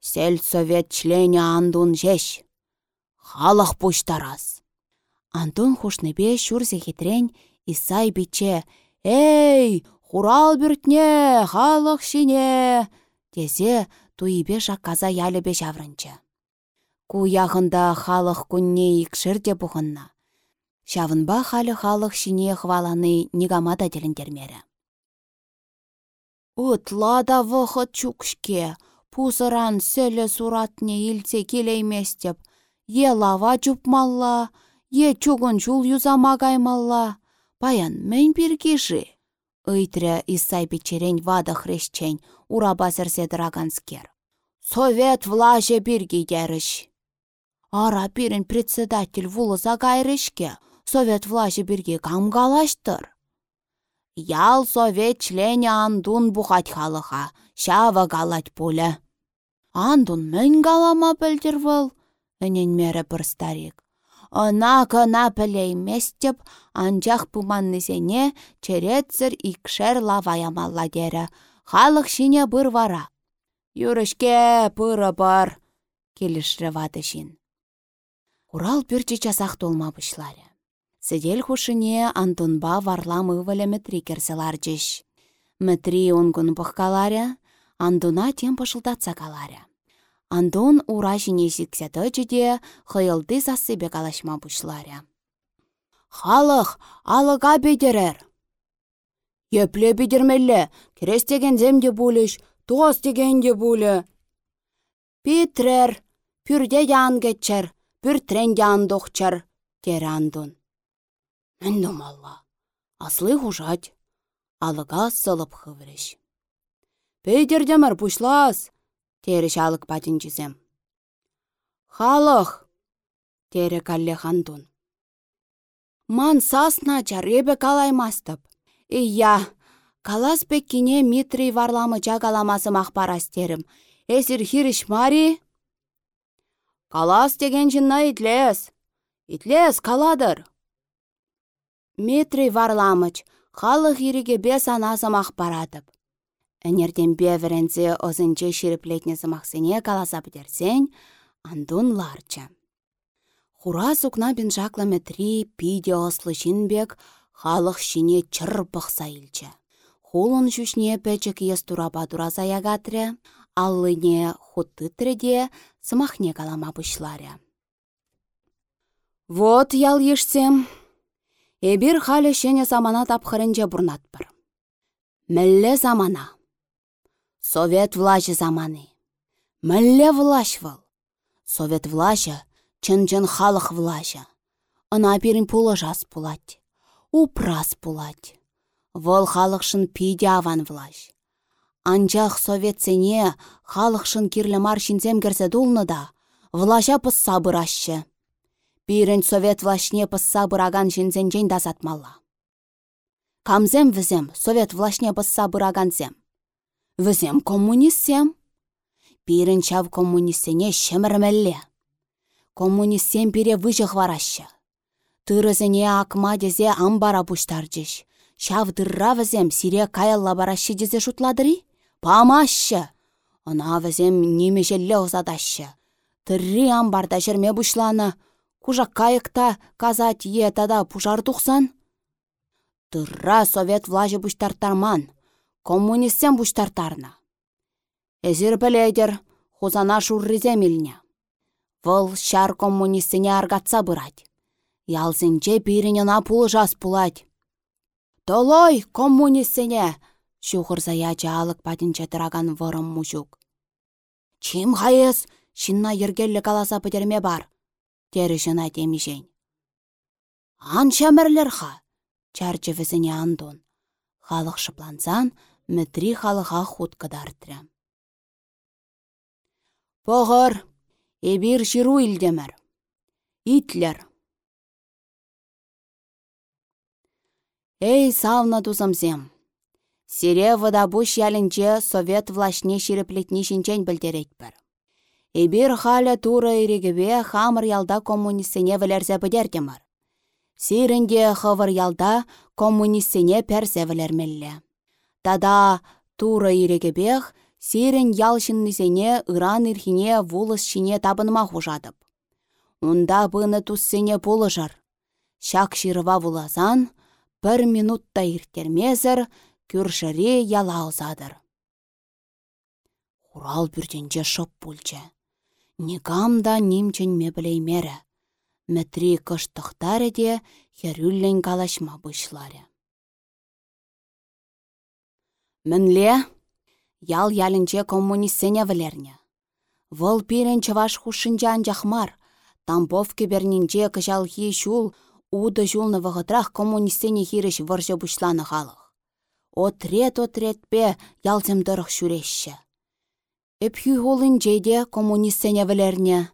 Сел совет члене андун жеш. Халық пуштарас. Антон хушнепе шурзе хитрен Исай биче «Эй, хурал бүртне, халық шине!» Тезе туйбе шаққаза ялебе жаврынчы. Ку яғында халық күнне икшірде бұғынна. Шавынба халі халық шине хваланы негамада деліндермері. Утла да вұхыт чукшке, пузыран сөлі суратне илсе келейместеп, е лава жупмалла, Е чугун жул юзама каймалла. Паян мен биргиши. Ыйтря Исай печерень вада хрещень, ураба сірсе драганскер. Совет влаже бирги деріш. Ара пирен председатель вулыза кайрышке, совет влаже бирги камгалаштыр. Ял совет члене андун бухать халыха, шава галать пуле. Андун мен галама білдір выл, өнен мәрі старик. Ына кына пілейместеп, анжақ пуманнысене черетсір икшер лаваямалла дері. Халық шине бір вара. Юрышке пыры бар, келішрі вады шин. Урал пүрчі часақ толма бұшлары. Сідел хушыне антунба варлам керселар жеш. Мітри онгын бұққалары, андуна тем пышылдатса калары. Андон ура жіне сіксеті жүде хыйлды засыбе калашма бұшларя. Халық, алыға бедерер. Епле бедермелі, керес деген земде бұлыш, туғас деген де бұлы. Питрер, пүрде ян кетчер, пүртрен ян доқчар, дер андон. Мен думалла, аслы хужать, алыға сылып хывырыш. Пейдердемір бұшлас, тері шалық патінчізем. Халық, тері калле хандун. Ман сасна чаребе калаймастып. Ия, калас пеккине Митрий варламы жагаламасы мақпарастерім. Эсір хириш мари? Калас деген жынна итлес. Итлес каладыр. Митрий варламыч, халық ириге бес анасы мақпаратып. Энерден беверензе озынче шириплетне замахсене каласа бідерсен, андун ларча. Хура сукна бін жакла метри пиде ослы жинбек, Халық шине чыр пықса илчі. Хулын жүшне пәчік ес турапа тураса ягатре, аллыне хутты тіреде сымахне калама бұшларя. Вот ял ешсем, эбир халі шене замана тапхырынже бұрнатпыр. Мәлле замана. Совет влажы заманы. Мәлле влаш выл. Совет влажы, чын-чын халық влажы. Ына бірін пулы жас пулать. Упрас пулать. Вол халықшын пиде аван влаш. Анчах советсене халықшын кирлі маршинзем керсе дулны да, влажа пысса бұрашы. Бірін совет влашне пысса бұраган жинзенжен дазатмалла. Камзем візем совет влашне пысса бұраганзем. Візем коммунистсем. Бірін чав коммунистсене шемірмелле. Коммунистсем пире выжық варашы. Тырызыне акма дезе амбара бұштаржыш. Шав дырра візем сире каялла барашы дезе шутладыры? Памашы! Она візем немежелле озадашы. Тырри амбарда жерме бұшланы. Кужа кайықта казать е тада пужар тухсан? Тырра совет влажы бұштартарман. Коммунистсен бұштартарна. Эзір білейдер, хузана шурризе милне. Вăл шар коммунистіне аргатса бұрать. Ялзынче пиренена пулы жас пулать. Толой коммунистіне! Шухырса яча алық патинче тыраган вырым мужук. Чим хайыз, шинна ергеллі каласа пітерме бар. Тері жына темишен. Ан ха, чарчы візіне андон. Халық шыплансан, мітри халыға худ кыдартры. Пողыр, эбир жиру илдемір. Итлер. Эй, савна тузымзем. Сире буш ялінче совет влашне ширеплетні шинчен білдеретпір. Эбир халя тура ирегебе хамыр ялда коммунистене вілерзе бідердемір. Сирінде хывыр ялда коммунистене персе вілермелле. Тада тура ирегебех сирен ялшыннысене ыран ирхине вулыс шине табынма хужадып. Унда быны туссене пулыжыр. Шак шырыва вулазан, бір минутта иртермезір, күршіре яла озадыр. Хурал бүрденже шып пульче. Негамда немчен меблеймері. Мәтри кыштықтары де херюллен калашма бұшлары. Мінле, ял ялінче коммунистсене вілерне. Вăл пирен чываш хушшинче анчахмар, Тампов кебернинче кыжалхи шул, уды жулны вғытрах коммунистсене хиреш выржы бұшланы халық. Отрет-отретпе ялзем дұрық шүрешші. Эп хүй жейде коммунистсене вілерне.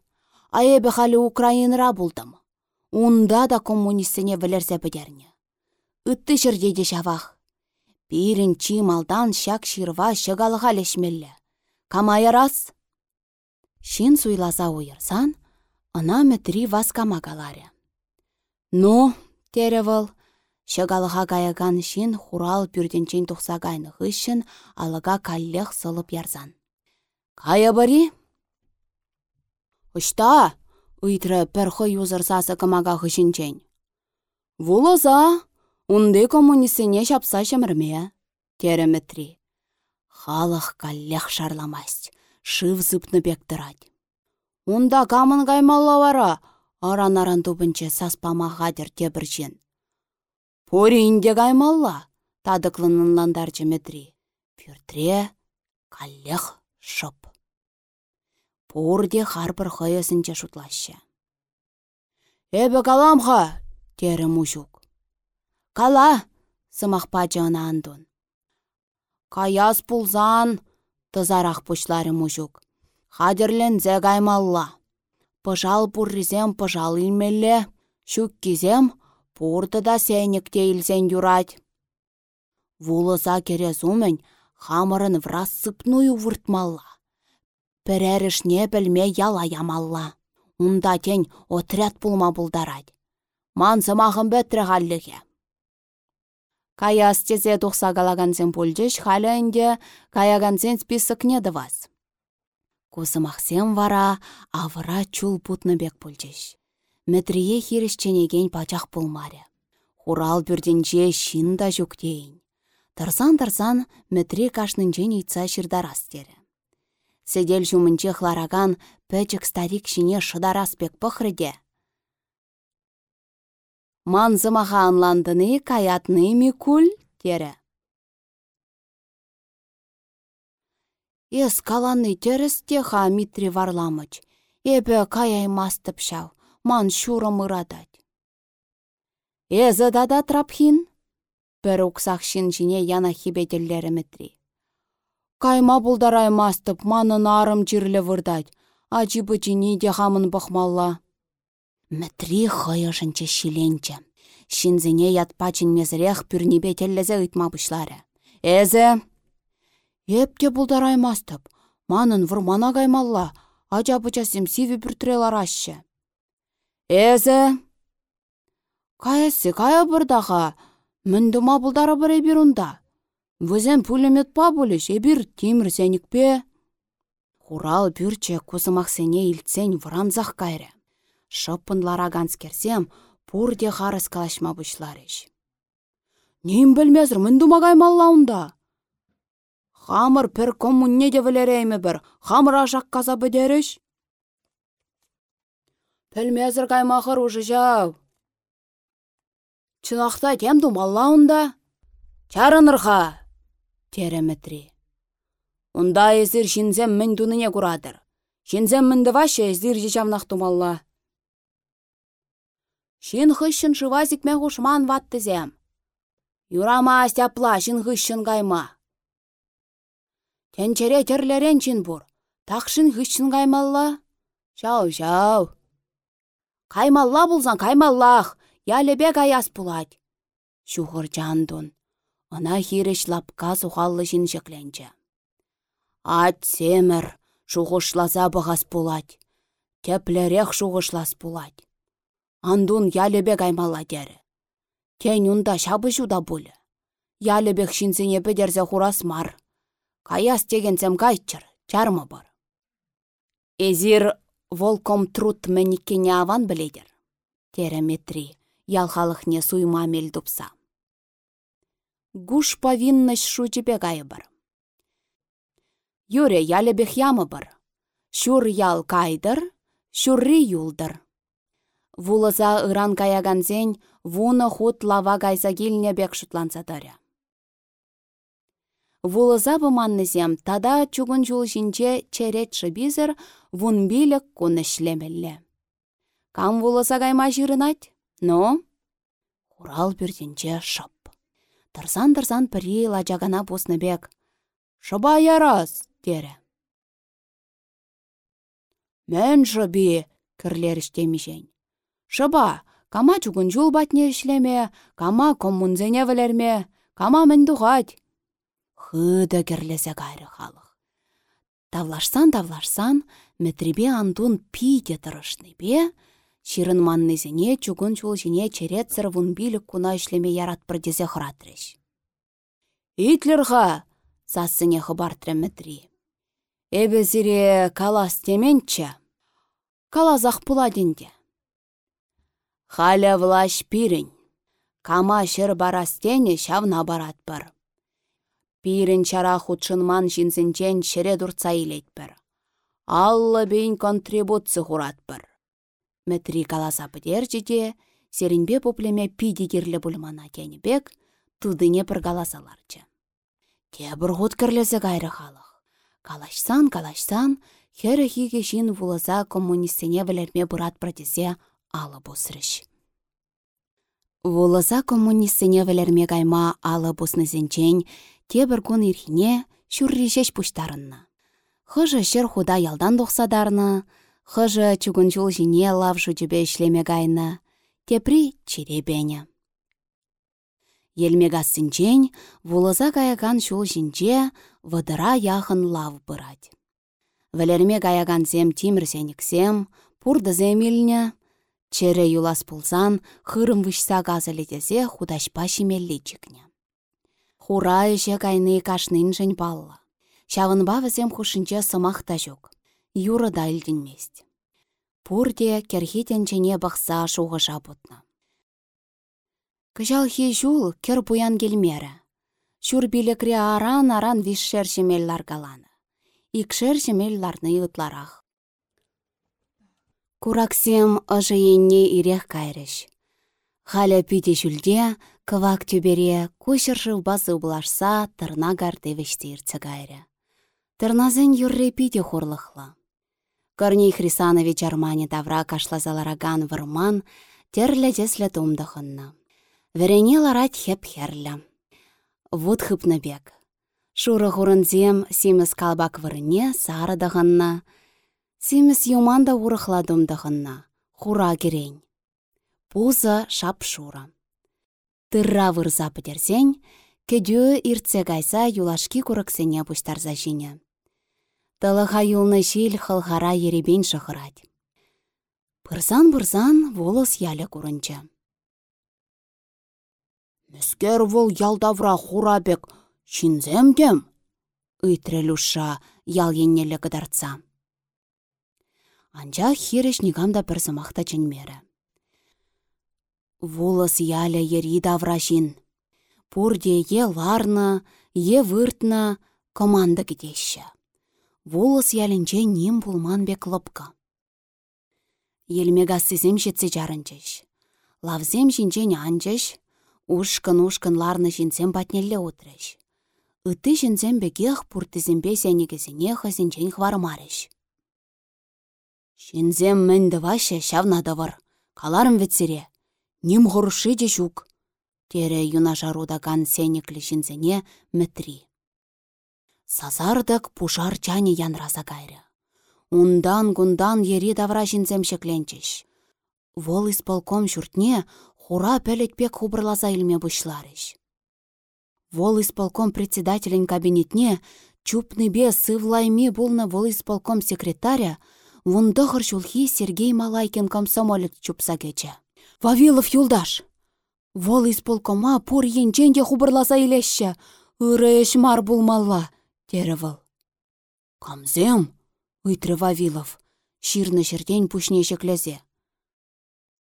А эбі халі Украинра бұлдым. Унда да коммунистсене вілерзе бідерне. Үтті жердеде шавақ. Пирін малдан шак шырва шыгалыға лешмелі. Камай рас? Шин суйласа ойырсан, ана мәтри васкама каларе. Ну, теревыл, Шыгалыға каяган шин хурал пүрденчен тұқсағайны ғышын алыға каллех сылып ярзан. Кая бари? Ұшта, ұйтры пәрхы юзырсасы кымаға ғышынчен. Вулыза, ұнды коммунисіне шапса шымырме, тереметри. Халық каллех шарламасть, шыв зыпны бектірад. Унда камын гаймалла вара, аран-аран тупынче саспама ғадыр тебіржен. Пори инде каймалла, тадыклынынландар жеметри. Пюртре, каллех шып. Пурде харпыр хыясынче шутлашы. Эбі каламха, тері мужук. Кала, сымақ пачына андун. Каяс пулзан, тызарақ пучлары мужук. Хадерлензе каймалла. Пыжал пурризем пыжал илмелле, шук кизем Пуртыда сәйнікте илсен юрать. Вулыса кере сумень хамырын враз сыпную вұртмалла. Пірәрішне білме яла ямалла. Унда тень отряд пулма бұлдарад. Ман сымағын бөттірі ғаллыге. Каяс тезе тұқса галагансен пульчеш халі інде каягансен список неді вас. Кусымақсен вара авыра чул путны бек пульчеш. Мәтрие хирішченеген пачақ пулмаре. Урал бүрденче шин да жүктейін. Тарсан-тарсан мәтре кашнынчен итса шырдарас тері. Седел жумынче хлараган пәчік старик шине шыдарас пек пықрыде. Манзымаға анландыны каятны ми кул, тері. Ес каланы тересте ха Митри Варламыч. Эбе каяй мастып шау, ман шурым ырадать. Эзі дада трапхин? Бір шин жіне яна хибетеллері Митри. Кайма бұлдарай мастып, манын арым жирлі вырдать. Ачы бычыни де хамын бұхмалла. Митри хыйышынче шиленче. Шинзіне ятпачын мезірех пүрнебе теллезе ұйтма бұшлары. Эзі, Епте бұлдараймастып, манын вұрмана каймалла, ача пычасым сиві бүртірелар ашшы. Эзі! Каясы кая бұрдаға, міндіма бұлдары бір ебір ұнда. Візен пулемет па бұлыш, ебір темір пе. Хурал бүрче кузымақсене илтсен вранзақ кайры. Шыппынлара ганскерсем, пурде харыс калашма бұшларыш. Нем білмезір, міндіма каймалла ұнда. Хамыр пір коммунне де вілереймі бір, хамыр ажақ каза бідеріш? Пілмезір каймақыр ұжы жау. Чынақта тем думалла ұнда? Чарынырға, теремітри. Унда езір жинзем мін дуныне күрадыр. Жинзем мінді вашы езір жечавнақ думалла. Шин хыщын шывазик мен хушман ваттызем. Юрама астяпла шин хыщын кайма. Тенчере терлерен чин бур. Тақшын хышчын каймалла. Жау, жау. Каймалла булсан каймаллах. Ялебе аяс пулать. Шухыр жандун. Она хиреш лапка сухаллы жин жекленче. Ат семір, шуғышласа бұғас пулать. Теплерех шуғышлас пулать. Андун ялебе каймалла дері. Тен унда шабы жуда бұлі. Ялебек шинсене бедерзе хурас мар. Каяс тегенсем кайчыр, чармы бар. Эзир волком труд мәніккене аван біледер. Тереметри, ялхалықне суйма мел дупса. Гуш повинность шучепе кайы бар. Юре ялебех ямы бар. Шур ял кайдыр, шурри юлдыр. Вулыза ыран каяганзен, вуны хут лава гайса килне бек шутланса Вулыза маннызем тада чугун жул жинче черетші бізір вун билік күнішлемелі. Кам вулыза кайма жирынать? Ну? Урал бүрденче шып. Тырсан-тырсан пірі лачагана бек. Шыба ярас, тере. Мен шыби, кірлеріштемешен. Шыба, кама чугун жул батне ішлеме, кама коммунзене вілерме, кама мен дұғать хыда керлесе кайры халық. Тавлашсан тавлашсан, мәтребе андун пиде бе, ширын маннызене чугун чул жіне черетсір вун билік куна ішлеме ярат бірдезе хыратреш. Итлерға, сассыне хыбартры мәтри. Эбе зире калас теменче, калазақ пуладинде. Халя влаш пирін, кама шыр барастене шавна барат бар. Пирін чара худшынман жинзінчен шере дұрца илетпір. Аллы бейін контрибуция хуратпір. Мәтри каласа пыдер жеде, серінбе пуплеме пиди керлі бұлмана бек, тудыне бір каласаларчы. Те бір худ кірлесі кайры халық. Калашсан, калашсан, хері хиге жин вулаза коммунистене вілерме бұрат протезе алы бұсырыш. Вулаза коммунистене вілерме кайма алы бұснызенчен тебір күн ирхине шүррешеш пуштарынна. Хыжы шыр худа ялдан доқсадарны, хыжы чугунчул жине лав жудебе ішлеме гайны, тепри черебене. Елмегасынчен вулыза гаяган шул жинче вăдыра яхын лав бырать. Вәлерме гаяган зем тимірсеніксем, пурды земеліне, чере юлас пулсан, хырым вышса газалетезе худашпа шимелли чикне. Хура эше кайны кашнын жын балла. Шавынба візем хушынче сымақ та жүк. Юры да илдінмест. Пурде керхетенчене бақса шуғы жабытна. Кыжал хи жул кер буян келмері. Шур аран-аран вишшер жемел ларгаланы. Икшер жемел ларны ютларах. Кураксем ыжы енне ирех кайрыш. Халя пите жүлде, кывак тюбере, кушыр басы булашса, тырна гарты вештирцы гайры. Тырназын юрре пите хурлыхла. Корней Хрисанович Армани тавра кашлазалараган вырман, терлі деслі тумдықынна. Верене ларать хеп херлі. Вот хыпны бек. Шуры хурынзем симіз калбак вырыне сарыдығынна. Симіз юманда урыхладымдығынна. Хура керень. Пузы шап шура. Тырра вырза пітерсен, кедю иртсе гайса юлашки курыксене пуштарза жіне. Тылыға юлны жил хылғара еребен шығырад. Бұрзан-бұрзан волос ялі курынчы. Мүскер вол ялдавра хурабек шинземдем, ыйтрел уша ял еннелі кыдарца. Анча хиреш нигамда бір зымақта. Волос яля ери давра жин. Пурде е ларна, е выртна команда кедеші. Волос ялінче нем булман бек лыпка. Елмега сізем жетсе жарынчыш. Лавзем жинчен анчыш, Ушкын-ушкын ларны жінзем батнелле утрыш. Ыты жінзем бекех пуртызембе сәнегізіне хызінчен хвармарыш. Жінзем мінді ваще шавнадывыр. Каларым ветсере. Ним ғұршы жүк. Тере юна жарудаган сәнеклі жінзене мітри. Сазардық пушар чане янраза кайры. Ундан-гундан ери давра жінзем шекленчеш. Вол исполком жұртне хура пек хубырласа илме бұшларыш. Вол исполком председателін кабинетне бе сывлайми булны вол исполком секретаря вундығыр жулхи Сергей Малайкин комсомолет чупса кече. Вавилов юлдаш! Вол исполкома пур енченде хубырласа илешші, мар булмалла, тері выл. Камзем, ыйтры Вавилов, ширны жерден пушне шеклезе.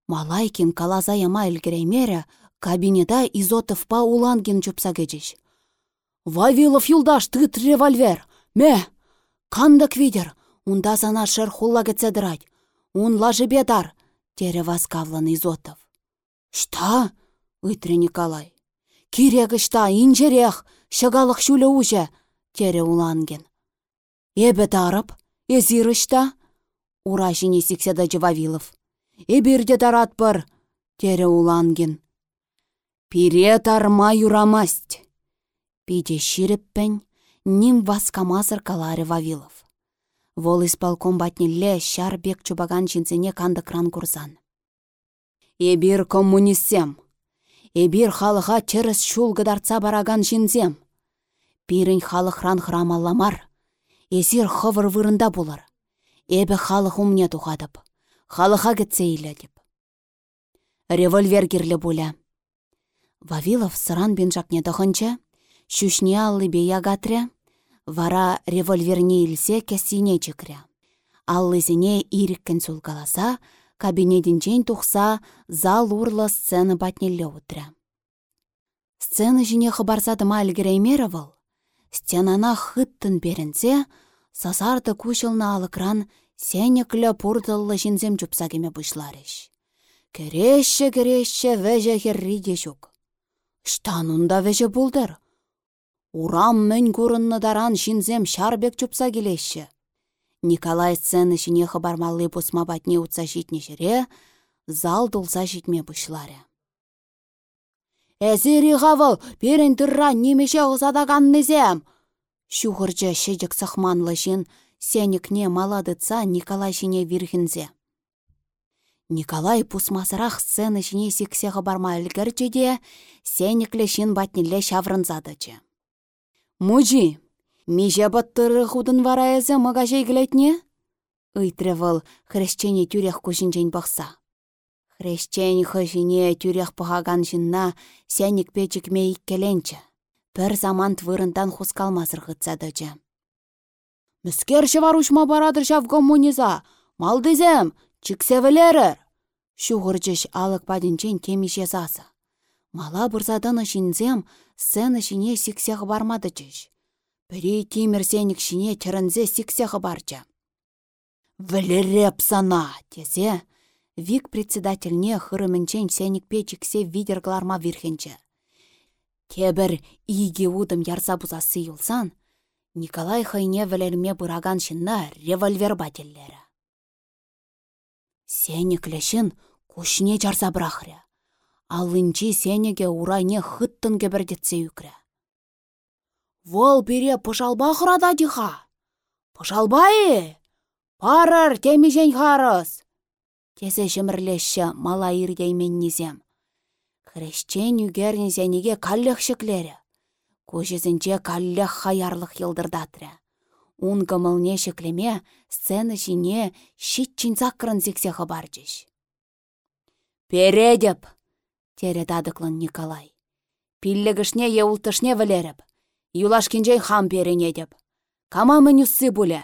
Малайкин калаза яма илгереймере, кабинета изотовпа улангин чупса кечеш. Вавилов юлдаш тыт револьвер! Ме! Кандык видер! Унда сана шер хулла кетседырать. Ун лажы бедар! Тере васкавлан изотов. Шта? Үйтре Николай. Кирегі шта, инжерех, шулі уже, тере уланген. Эбі дарып, езиры шта? Ура жіне сікседа Вавилов. Эбирде таратпыр, тере уланген. Пире тарма юрамасть. Пиде ширіппен, ним васкамазыр калары Вавилов. Вол исполком батнелле шар бек чубаган жинсене канды кран курзан. Эбир коммунистсем. Эбир халыға чырыс шулгыдарца бараган жинзем. Пирін халықран храмалламар. Эсир хывыр вырында булыр. Эбі халық умне тухадып халыха кетсе деп. Револьвер керлі бұля. Вавилов сыран бен жақне тұхынчы, шүшне аллы бея гатря, вара револьверне илсе кәсіне чекря. Аллызіне иріккен сулгаласа, кабинетінчен тұқса зал урлы сцены батнелі утря. Сцены жіне хыбарсадыма әлгіреймері выл. Стенана хыттын берінсе, сасарды күшілні алыкран Сенеклі жінзем жұпсагеме бұшларыш. Керешші керешші вәжі херри де жүк. Штанында вәжі бұлдыр. Урам мін көрінні даран жінзем шарбек жұпса келешші. Николай сцены жіне хабармалы бұсма батне ұтса житне жіре, зал дұлса житме бұшлары. Әзері ғавыл, берін тұрра немеше ұзадаған незем. Шуғыржы шедік сықманлы жин, сенікне маладыца Николай жіне вирхінзе. Николай пусмасырақ сцены жіне сексеғы барма үлгірчеде, сеніклі шын батнелі шаврынзадычы. Мужи, меже баттыры худын вара әзі мұға жейгілетне? Үйтірі выл хрещене тюрех күшінжен бақса. Хрещен хыжине тюрех пұғаган жынна сенік печікме иккеленчі. Бір заман твырындан хускалмазыр ғытсадычы. Мүскерші варушма барадыр шав коммуниза. Малдызем, чіксевелерір. Шуғырчыш алық падінчен темеше засы. Мала бұрзадыны шинзем сцена шине сиксех бармады чыш. Пірі тимір сенік шине тірінзе сиксех барча. Вілереп сана, тесе, вик председательне хырымынчен сенік печіксе видергларма вирхенче. Тебір иге удым ярса бузасы юлсан, Николай хайне вілерме бұраган шинна револьвер бателлері. Сенік лешін кушне жарса брахря. Алынчи сенеге урайне хыттын кебірдетсе үкрі. Вол бире пышалба хырада диха. Пышалбай! Парыр темежен харыс! Тесе жымірлеші мала ирдейменнізем. Хрещен үгернізенеге каллех шеклері. Көжізінче каллех хаярлық елдырдатры. Ун кымылне шеклеме сцена жіне шитчин зіксе хабарчыш. Передеп! тере дадықлын Николай. Пиллігішне еултышне вілеріп. Юлашкинжей хам перене деп. Кама мүнюссы бұлі.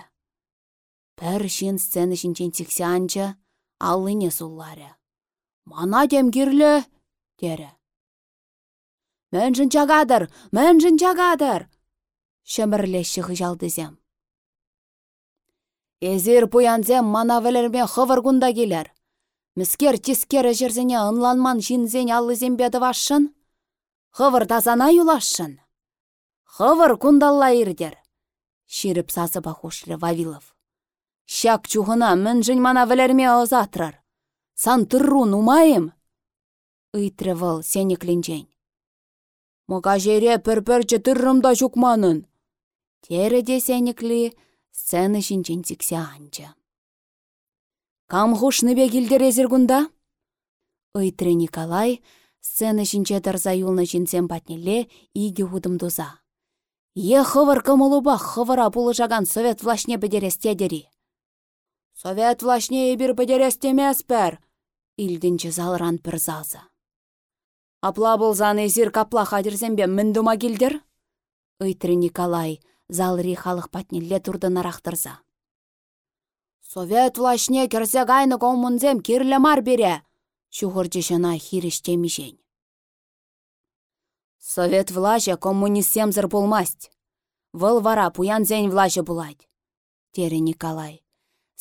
Пір шин сцена тіксе анча, аллыне суллары. Мана демгірлі, тере. Мэнжін чагадыр, мэнжін чагадыр. Шымірлеші хыжалдызем. Эзір пуянзем мана вілермен хывыр күнда келер. Міскер тискері жерзіне ынланман жинзен аллы зембеді вашшын? Хывыр тазана юлашшын. Хывыр кундалла ирдер. Ширіп сасы бахушлы Вавилов. Шак чухына жын мана вілерме озатрар. Сан тұррун умайым? Ыйтры выл сенеклінжен. Мұға жере пір-пірчі тұррымда жүкманын. Тері де сенеклі сцены жинжен тіксе анча. Кам хушныбе килдер эзір Ыйтры Николай сцена шинче тарса юлны шинсем патнелле иге худым дуза. Е хывыр кымылуба хывыра жаган совет влашне бедерестедери. Совет влашне ебір бедерестемеспер, илдінчі залран пір залза. Апла болзан эзір капла хадерзембе міндума келдер? Ыйтры Николай залри халық патнелле турды нарақтырза. Совет влашне керсе гайны коммунзем кирлі мар бере. Шухырчы жана хирештемишен. Совет влаша коммунистемзір болмасть. Выл вара пуянзен влаша булать. Тері Николай.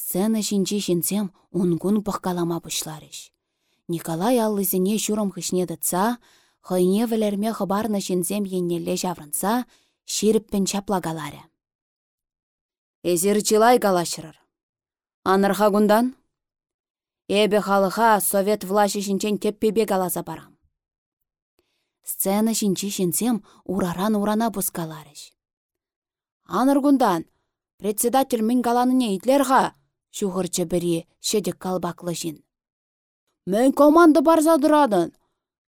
Сцена шинчи шинсем унгун пықкалама пушларыш. Николай аллызіне шурым хышне дытса, хойне вілерме хыбарны шинсем еннелле жаврынса, ширіппен чаплагалары. Эзір чилай галашырыр. Анырха гундан? Эбе халыха совет влашы шинчен теппебе галаса барам. Сцена шинчи шинсем ураран урана пускаларыш. Аныр председатель мин галаныне итлерға, шухырчы бірі шедік калбаклы жин. Мен команда барза дурадын.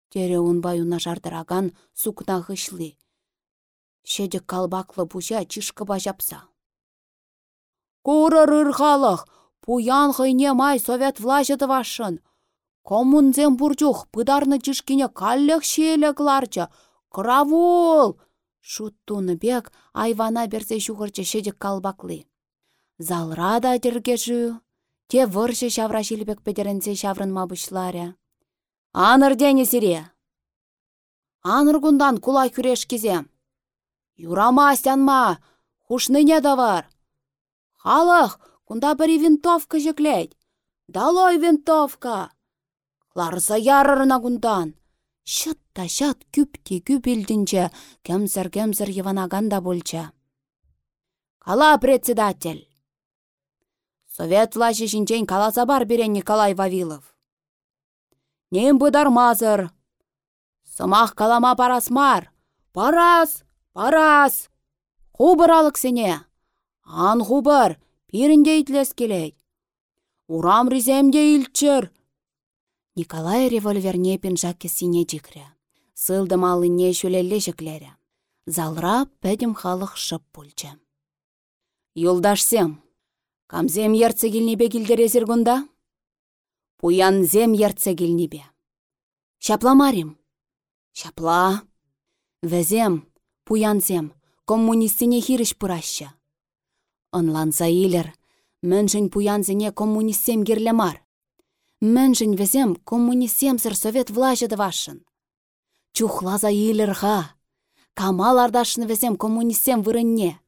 Тере байуна жардыраган сукна хышлы. Шедік калбаклы бұжа чишкы бажапса. Курыр ырхалық, Пуян хыйне май совет влажыды вашын. Коммунзем бурчух пыдарны чишкине каллех шелек ларча. Кравул! Шуттуны бек айвана берсе шухырчы шедік калбаклы. Залра да тергежу. Те выршы шавра шилбек педеренсе шаврынма бұшларя. Аныр дені сире. Аныр гундан кулай күреш кезем. Юрама астянма, хушныне да бар. Халық, Кунда бірі винтовка жеклет. Далой винтовка. Ларса ярырына кундан. Шытта шат күпте күп илдінче, кемзір-кемзір еванаганда болча. Кала председатель. Совет влашы жинчен каласа бар берен Николай Вавилов. Нем бұдармазыр. Сымақ калама парасмар. Парас, парас. Хубыр сене. Ан хубыр, Пирінде итлес келей. Урам риземде илчір. Николай револьверне пинжаке сине жикрі. Сылдым алыне шөлелле жіклері. Залра пәдім халық шып пульчы. Юлдашсем, камзем ерце келнебе келдерезір гунда? Пуян зем ерце келнебе. Шапламарим. Шапла. Везем, пуянзем, коммунистине хиріш пыраща. Онланса илер, мӹншӹн пуянсене коммунистсем кирлле мар. Мӹншӹн вӹсем коммунистсемсір совет влажыды вашын. Чухлаза илерха. Камал ардашын весем коммунистсем вырынне.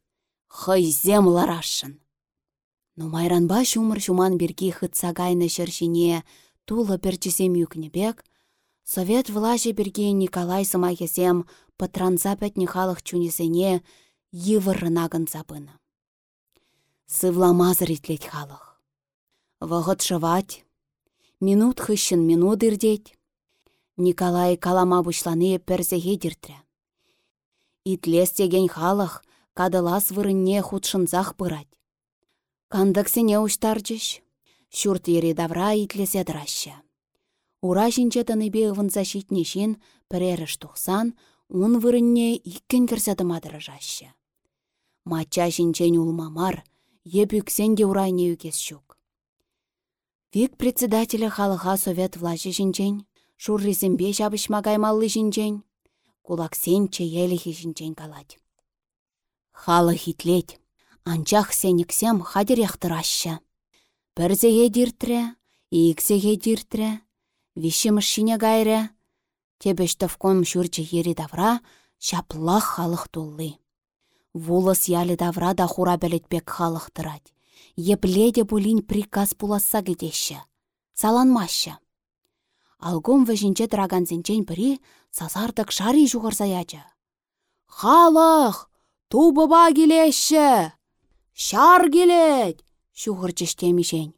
Хыйзем ларашын. Ну майранба шумыр шуман берги хытса гайны шершине тулы перчесем юкнебек, Совет влаще берге Николай сымайхесем патранса пәтне халық чунесене йывырына запына. Сывламазыр итлет халық. Вғыт шывать, минут хыщын минут ирдеть. Николай калама бұшланы персеге диртрі. Итлес теген халық кадылас вырынне худшынзақ пырать. Кандықсене уштарчыш, шүрт ері давра итлесе дыраща. Ура жинче тыныбе ывынса щитнешин піреріш тухсан, ун вырынне иккен кірсадымадыры жаща. Матча жинчен улмамар, епюксен де урайне үкес щук. Вик председателя халыха совет влаще жинчен, шуррисембе жабышма гаймаллы жинчен, кулаксенче елехи жинчен калать. Халы хитлет, анчах сеніксем хадерех тыраща. Пірзеге диртре, иксеге диртре, вишіміш шине гайре, Тебеш товком шүрчі ері давра, шаплах халық толлы. Вулыс ялі давра да хура бәлетпек халық тырать. Епледе бұлін приказ пуласса кетеші. Саланмашы. Алгом вәжінче зенчен бірі сазардық шари жұғырса ячы. Халық! Тубыба келеші! Шар келет! Шуғырчыштемешен.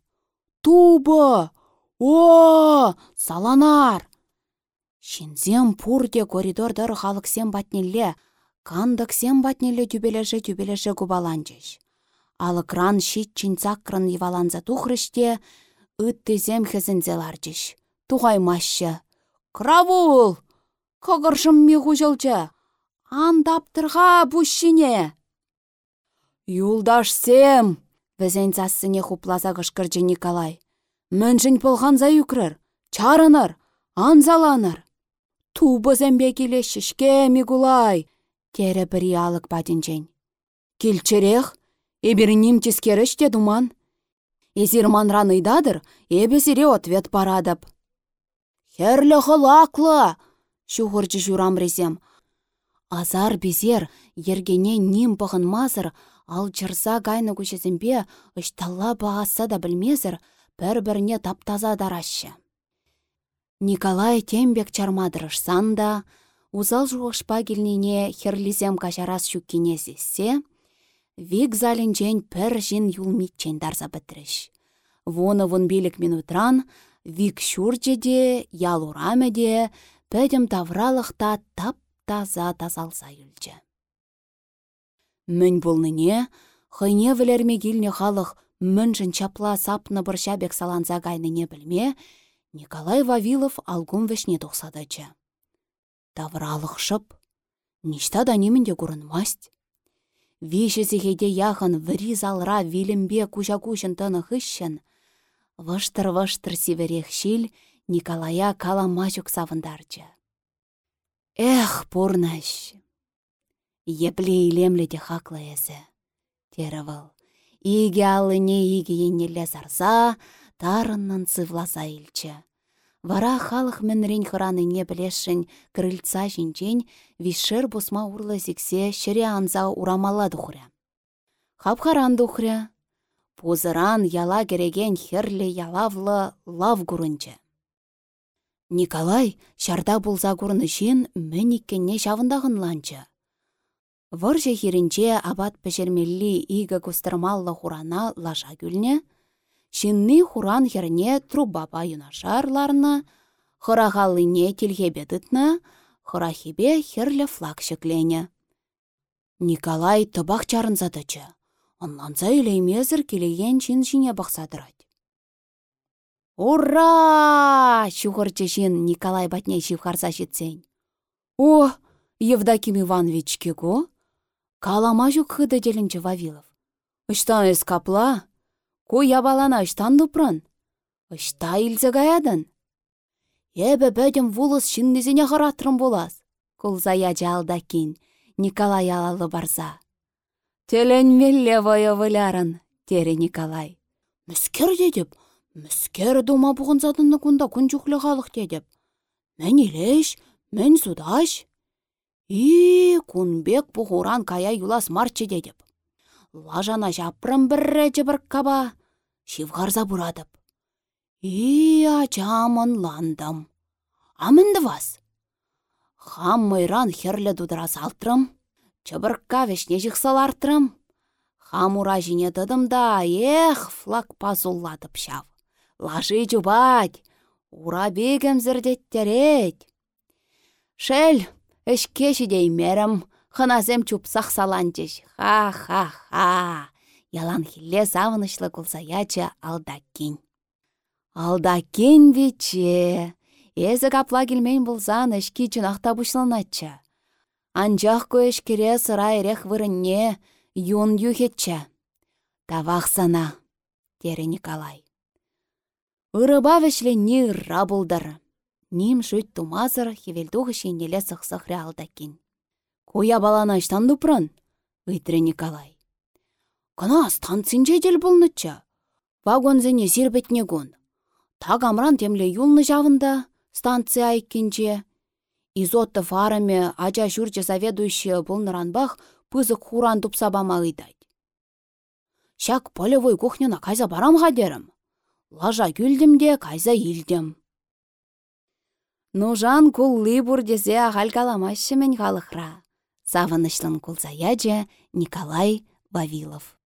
Тубы! О! Саланар! Шинзем пурде коридордар халықсем батнелле, кандықсем батнелле түбелеше кубаланчыш. Алы кран щит чинцакрын еваланза тухрыште, үттізем хезінзе ларчыш. Туғаймашы. Кравул! Кығыршым ми хужылчы. Андаптырға бұшшине. Юлдашсем! Візен зассыне хуплаза кышкырчы Николай. Міншін полғанза юкрыр, чарыныр, анзаланыр. Тубы зәмбе келешішке Мигулай, тере бірі алық бадінчен. Келчерех, ним тескеріш те думан. Езір манраныйдадыр, эбесіре ответ парадып. Херлі хылаклы, шуғырчы журам резем. Азар безер, ергене ним бұғын мазыр, ал чырса гайны күшезімбе, ұшталла бағаса да білмезір, бір-біріне таптаза дарашы. Николай тембек чармадырышсан да, узал жуғышпа келнене херлизем кашарас шуккене сессе, вик залінчен пір жин юлмитчен дарса бітіріш. Воны вон билік минутран, вик шурчеде, ялурамеде, пәдім тавралықта тап-таза тазалса юлчы. Мін болныне, хыйне вілерме келне халық міншін чапла сапны бір шабек саланза гайныне білме, Николай Вавилов алгум вешне тухсадачы. Тавралық шып, ништа да немінде масть. Виші зехеде яхын вірі залра вилімбе куча-кучын тыны хыщын, Вăштыр-вăштыр сиверех шил Николая каламачук савындарчы. Эх, пурнаш! Епле илемле де хаклы эсі. Тері вăл. Иге алыне иге еннелле зарса, тарыннын сывласа илчче. Вара халық мінрен не білешін крыльца жинчен вишер бусма урлы зіксе шыре анза урамала дұхря. Хапхаран дұхря. Пузыран яла кереген херлі ялавлы лав гурынчы. Николай шарда булза гурны жин мініккенне шавындағын ланчы. Выржы хирінче абат пешермелли игі кустырмаллы хурана лаша гүлне, Шинни хуран херне труба юнашарларны, хырағалыне тілгебе дытны, хырахибе херлі флаг шеклене. Николай табақ чарын задычы. Онланса үйлеймезір келеген чин жіне бақсадырад. Ура! Шуғырчы жин Николай батне шивхарса жетсен. О, Евдоким Иванович кего? Калама жүк хыды делінчі Вавилов. Үштан өз капла, Ку ябалана ыштан дупран. Ышта илзе гаядын. Эбе бөдім вулыс шиннезіне харатрым болас. Кулзая жалдакин, Николай алалы барса. Теленмелле вая вылярын, тері Николай. Мүскер дедіп, мүскер дума бұғын задынны күнда күн жүхлі халық дедіп. Мен илеш, Мен судаш? И, кунбек пухуран кая юлас марчы дедіп. Лажана жапрым бірре бір каба, шивгарза бурадып. И, ачамын ландым. Амынды вас? Хам мыйран херлі дудыра салтрым, чыбыркка вешне жықсалартрым. Хамура жіне дыдым да, ех, флаг пазулладып шав. Лажи жубать, ура бегім зірдеттерет. Шел, ішке шидей мерім, хыназем чупсақ саланчыш. Ха-ха-ха. Ялан хилле савынышлы кулсаячы алдаккин. Алдаккин биче. Эзі капла келмейн болсан ішкі чынақта бұшланатчы. Анжақ көшкере сыра ерех вырынне юн юхетчі. Тавақ сана, дері Николай. Үрыба вешле ырра. Ним шүт тумазыр хевелдуғы шейнеле сықсықры алдакин. Куя балана ыштан дупрын, ыйтры Николай. Кына станцинче дел болныча. Вагонзене зирбетне гун. Таг амран темле юлны жавында, станция айккенче. Изотты фараме ача жүрче заведующий болныранбах пызык хуран тупсабама ыйдать. Шак полевой кухняна кайза барам хадерім. Лажа күлдімде кайза илдім. Нужан кулли бурдезе ағал каламашы мен халықра. Савынышлын кулзаяче Николай Вавилов.